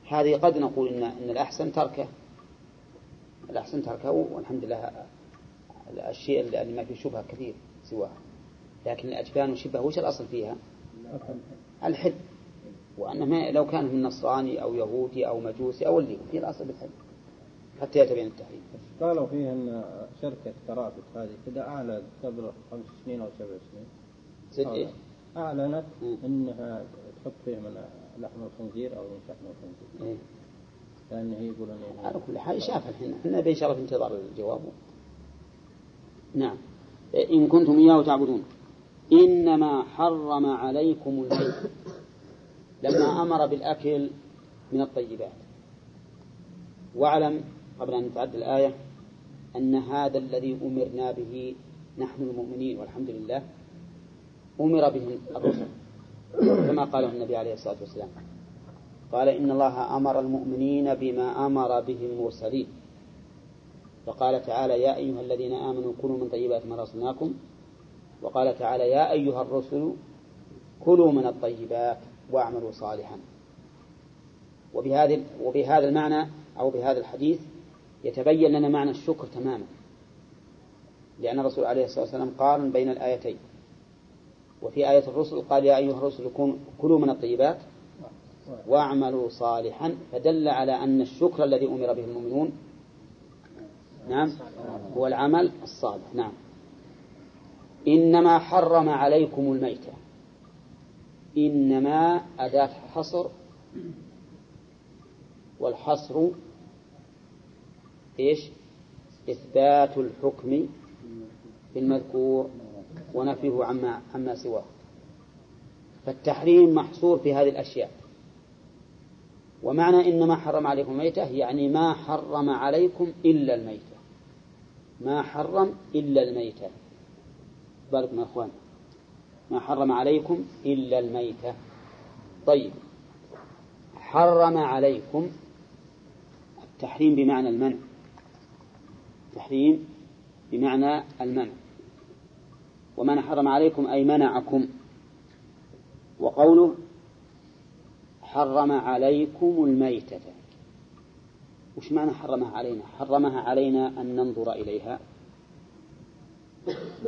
هذه قد نقول إن, إن الأحسن تركه الأحسن تركه والحمد لله الشيء اللي ما فيه شبهة كثير سواها. لكن الأجبان وشبه وش الأصل فيها؟ الحل وأنه ما لو كان من نصراني أو يهودي أو مجوسي أو اللي في الأصل بالحل حتى يتبين التحريم. قالوا فيه أن شركة كرافت هذه كذا أعلنت قبل خمس سنين أو سبع سنين. زد إيه؟ أعلنت أنها تحط فيه من لحم الخنزير أو من شحم الخنزير. إيه؟ لأنه يقولون على كل حال شاف الحين. إحنا بإن انتظار الجواب. نعم. إن كنتم إياه تعبدون. إنما حرم عليكم الميت لما أمر بالأكل من الطيبات. واعلم قبل أن نتعدى الآية أن هذا الذي أمرنا به نحن المؤمنين والحمد لله أمر به الرسل كما قاله النبي عليه الصلاة والسلام. قال إن الله أمر المؤمنين بما أمر به المرسلين. فقال تعالى يا أيها الذين آمنوا كلوا من طيبات ما رسلناكم وقال تعالى يا أيها الرسل كلوا من الطيبات. واعملوا صالحا. وبهذا وبهذا المعنى أو بهذا الحديث يتبين لنا معنى الشكر تماما. لأن الرسول عليه الصلاة والسلام قارن بين الآيتين. وفي آية الرسل قال يا أيها الرسل كلوا من الطيبات واعملوا صالحا. فدل على أن الشكر الذي أمر به المؤمنون نعم هو العمل الصالح. نعم. إنما حرم عليكم الميتة. إنما أداة حصر والحصر إيش؟ إثبات الحكم بالمذكور ونفيه عما عما سواه. فالتحريم محصور في هذه الأشياء. ومعنى إنما حرم عليكم الميتة يعني ما حرم عليكم إلا الميتة. ما حرم إلا الميتة. بالكم يا أخوان. ما حرم عليكم إلا الميتة. طيب. حرم عليكم التحريم بمعنى المنع. تحريم بمعنى المنع. ومن حرم عليكم أي منعكم. وقوله حرم عليكم الميتة. وش معنى حرمها علينا؟ حرمها علينا أن ننظر إليها.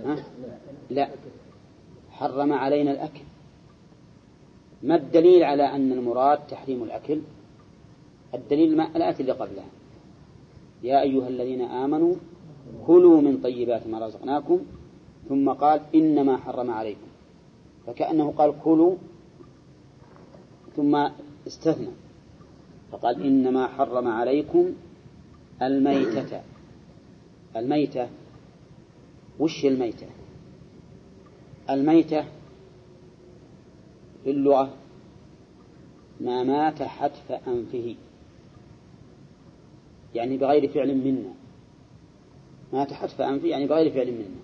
ها؟ لا. حرم علينا الأكل. ما الدليل على أن المراد تحريم الأكل؟ الدليل ما الآية اللي قبلها. يا أيها الذين آمنوا كلوا من طيبات ما رزقناكم ثم قال إنما حرم عليكم. فكأنه قال كلوا ثم استثنى. فقال إنما حرم عليكم الميتة. الميتة؟ وش الميتة؟ الميتة في اللغة ما مات حتف أنفه. يعني بغير فعل منا مات حتف أنفه يعني بغير فعل منا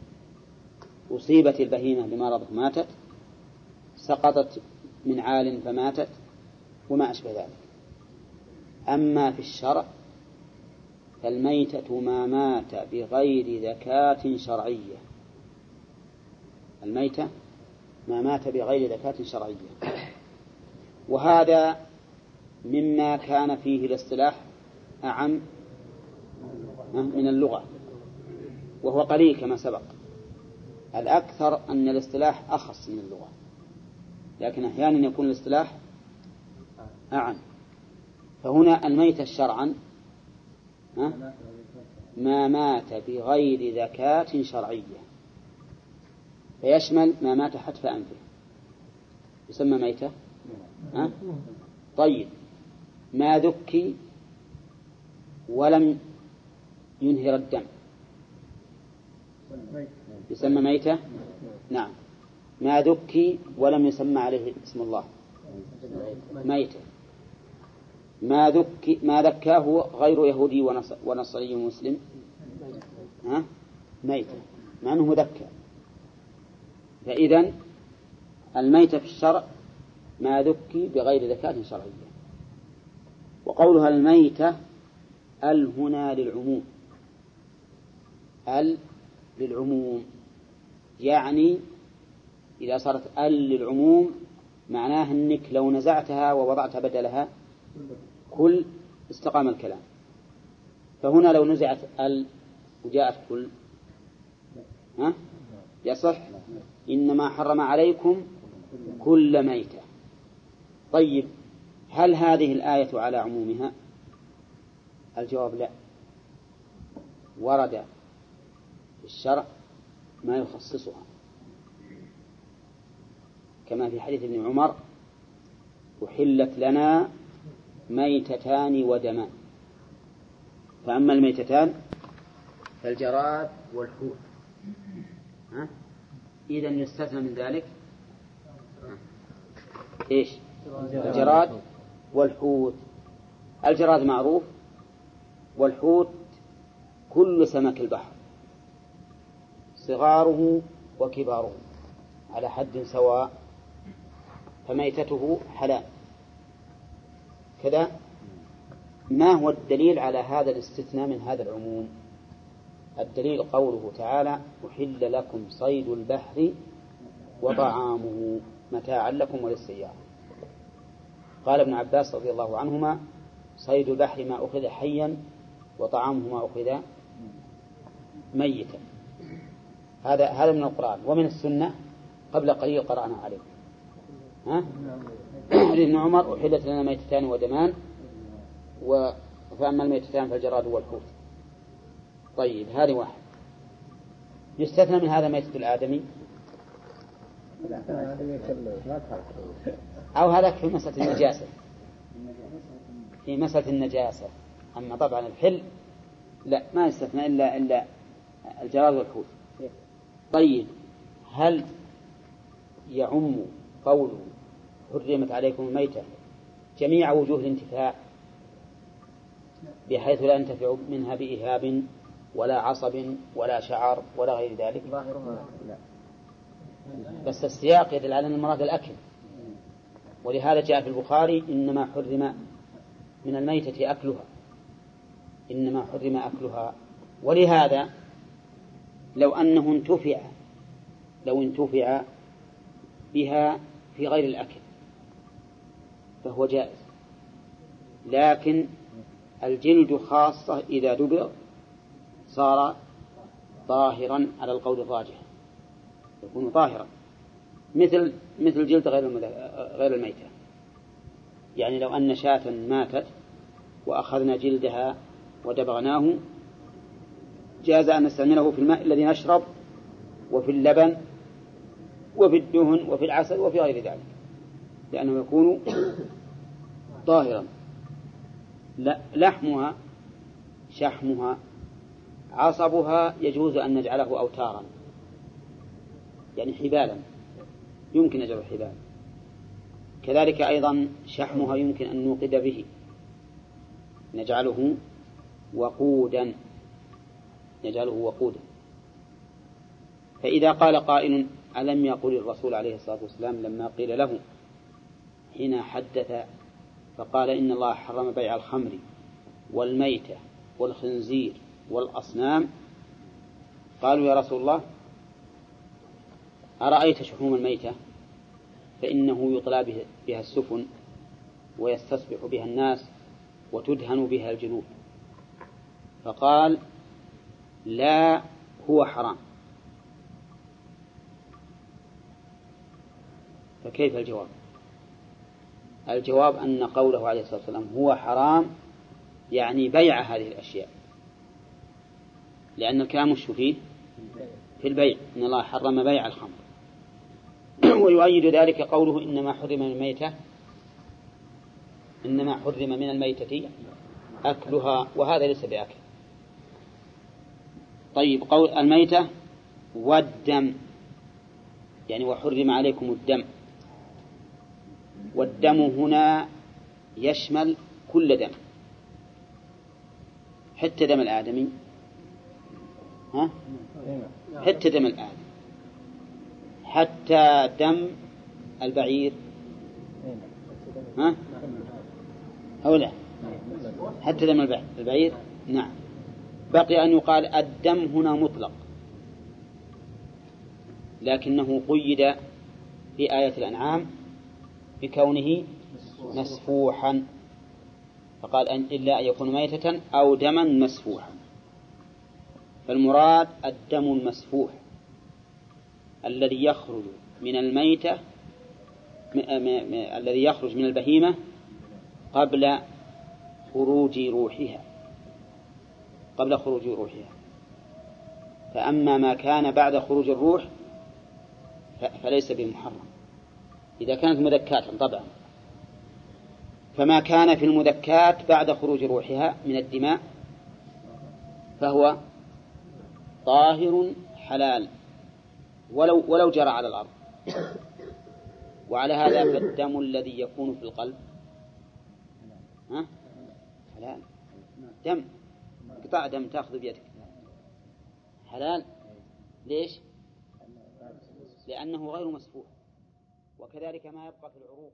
أصيبت البهيمة بمرض ماتت. سقطت من عال فماتت وما أشبه ذلك. أما في الشرع فالميتة ما مات بغير ذكاة شرعية. الميتة ما مات بغير ذكاة شرعية. وهذا مما كان فيه الاصطلاح أعم من اللغة وهو قليل كما سبق. الأكثر أن الاصطلاح أخص من اللغة لكن أحيانا يكون الاصطلاح أعم. فهنا الميتة شرعا ما مات بغير ذكاة شرعية. فيشمل ما مات حتف أنفه. يسمى ميتة؟ ها؟ طيب. ما ذكي ولم ينهر الدم. يسمى ميتة؟ نعم. ما ذكي ولم يسمى عليه اسم الله. ميتة. ما ذكي ما ذكاه غير يهودي ونصري ومسلم ها؟ ميتة. مع أنه ذكى. فإذا الميتة في الشرع ما ذكي بغير ذكاة شرعية. وقولها الميتة ال هنا للعموم. ال للعموم. يعني إذا صارت ال للعموم معناه أنك لو نزعتها ووضعت بدلها كل استقام الكلام. فهنا لو نزعت ال وجاءت كل. ها؟ يصح؟ إنما حرم عليكم كل ميتة. طيب هل هذه الآية على عمومها؟ الجواب لا. ورد في الشرع ما يخصصها. كما في حديث ابن عمر أحلت لنا ميتتان ودمان. فأما الميتتان فالجراد والحوت. ها؟ إذا يستثنى من ذلك. إيش؟ الجراد والحوت. الجراد معروف والحوت كل سمك البحر. صغاره وكباره على حد سواء فميتته حلال. كذا ما هو الدليل على هذا الاستثناء من هذا العموم؟ الدليل قوله تعالى أحل لكم صيد البحر وطعامه متاعا لكم وللسيارة. قال ابن عباس رضي الله عنهما صيد البحر ما أخذ حيا وطعامه ما أخذ ميتا. هذا هذا من القرآن ومن السنة قبل قليل قرأنا عليه. ها؟ ابن عمر أحلت لنا ميتتان ودمان و فأما الميتتان فالجراد والحوت طيب هذه واحد. يستثنى من هذا ميتة الآدمي؟ أو هذاك في مسألة النجاسة. في مسألة النجاسة. أما طبعا الحل لا ما يستثنى إلا إلا الجراد والحوت. طيب هل يعم قوله حرمت عليكم الميتة جميع وجوه الانتفاع بحيث لا ينتفع منها بإهاب ولا عصب ولا شعر ولا غير ذلك. بس السياق يدل على أن المراد الأكل. ولهذا جاء في البخاري إنما حرم من الميتة أكلها. إنما حرم أكلها. ولهذا لو أنه انتفع لو انتفع بها في غير الأكل فهو جائز. لكن الجلد خاصة إذا دبر صار طاهرا على القول الراجح. يكون طاهرا. مثل مثل جلد غير غير الميتة. يعني لو أن شاة ماتت وأخذنا جلدها ودبغناه جاز أن نستعمله في الماء الذي نشرب وفي اللبن وفي الدهن وفي العسل وفي غير ذلك. لأنه يكون طاهرا. لحمها شحمها عصبها يجوز أن نجعله أوتارا. يعني حبالا. يمكن نجعله حبالا كذلك أيضا شحمها يمكن أن نوقد به. نجعله وقودا. نجعله وقودا. فإذا قال قائل ألم يقل الرسول عليه الصلاة والسلام لما قيل له؟ حين حدث فقال إن الله حرم بيع الخمر والميتة والخنزير والأصنام. قالوا يا رسول الله أرأيت شحوم الميتة؟ فإنه يطلى بها السفن ويستصبح بها الناس وتدهن بها الجنود. فقال لا هو حرام. فكيف الجواب؟ الجواب أن قوله عليه الصلاة والسلام هو حرام يعني بيع هذه الأشياء. لأن الكلام فيه؟ في البيع إن الله حرم بيع الخمر. [clears throat] ويؤيد ذلك قوله إنما حرم من الميتة إنما حرم من الميتة أكلها وهذا ليس بأكل. طيب قول الميتة والدم يعني وحرم عليكم الدم. والدم هنا يشمل كل دم حتى دم الآدمي. ها؟ حتى دم الآدم حتى دم البعير. ها؟ أو لا؟ حتى دم البعير؟ نعم. بقي أن يقال الدم هنا مطلق. لكنه قيد في آية الأنعام بكونه مسفوحا. فقال أن إلا أن يكون ميتة أو دما مسفوحا. فالمراد الدم المسفوح الذي يخرج من الميتة الذي يخرج من البهيمة قبل خروج روحها قبل خروج روحها. فأما ما كان بعد خروج الروح فليس بمحرم. إذا كانت مذكاة طبعا. فما كان في المذكات بعد خروج روحها من الدماء فهو طاهر حلال. ولو ولو جرى على الأرض. وعلى هذا فالدم الذي يكون في القلب. ها؟ حلال. دم. قطع دم تأخذ بيدك. حلال. ليش؟ لأنه غير مسفوح. وكذلك ما يبقى في العروق.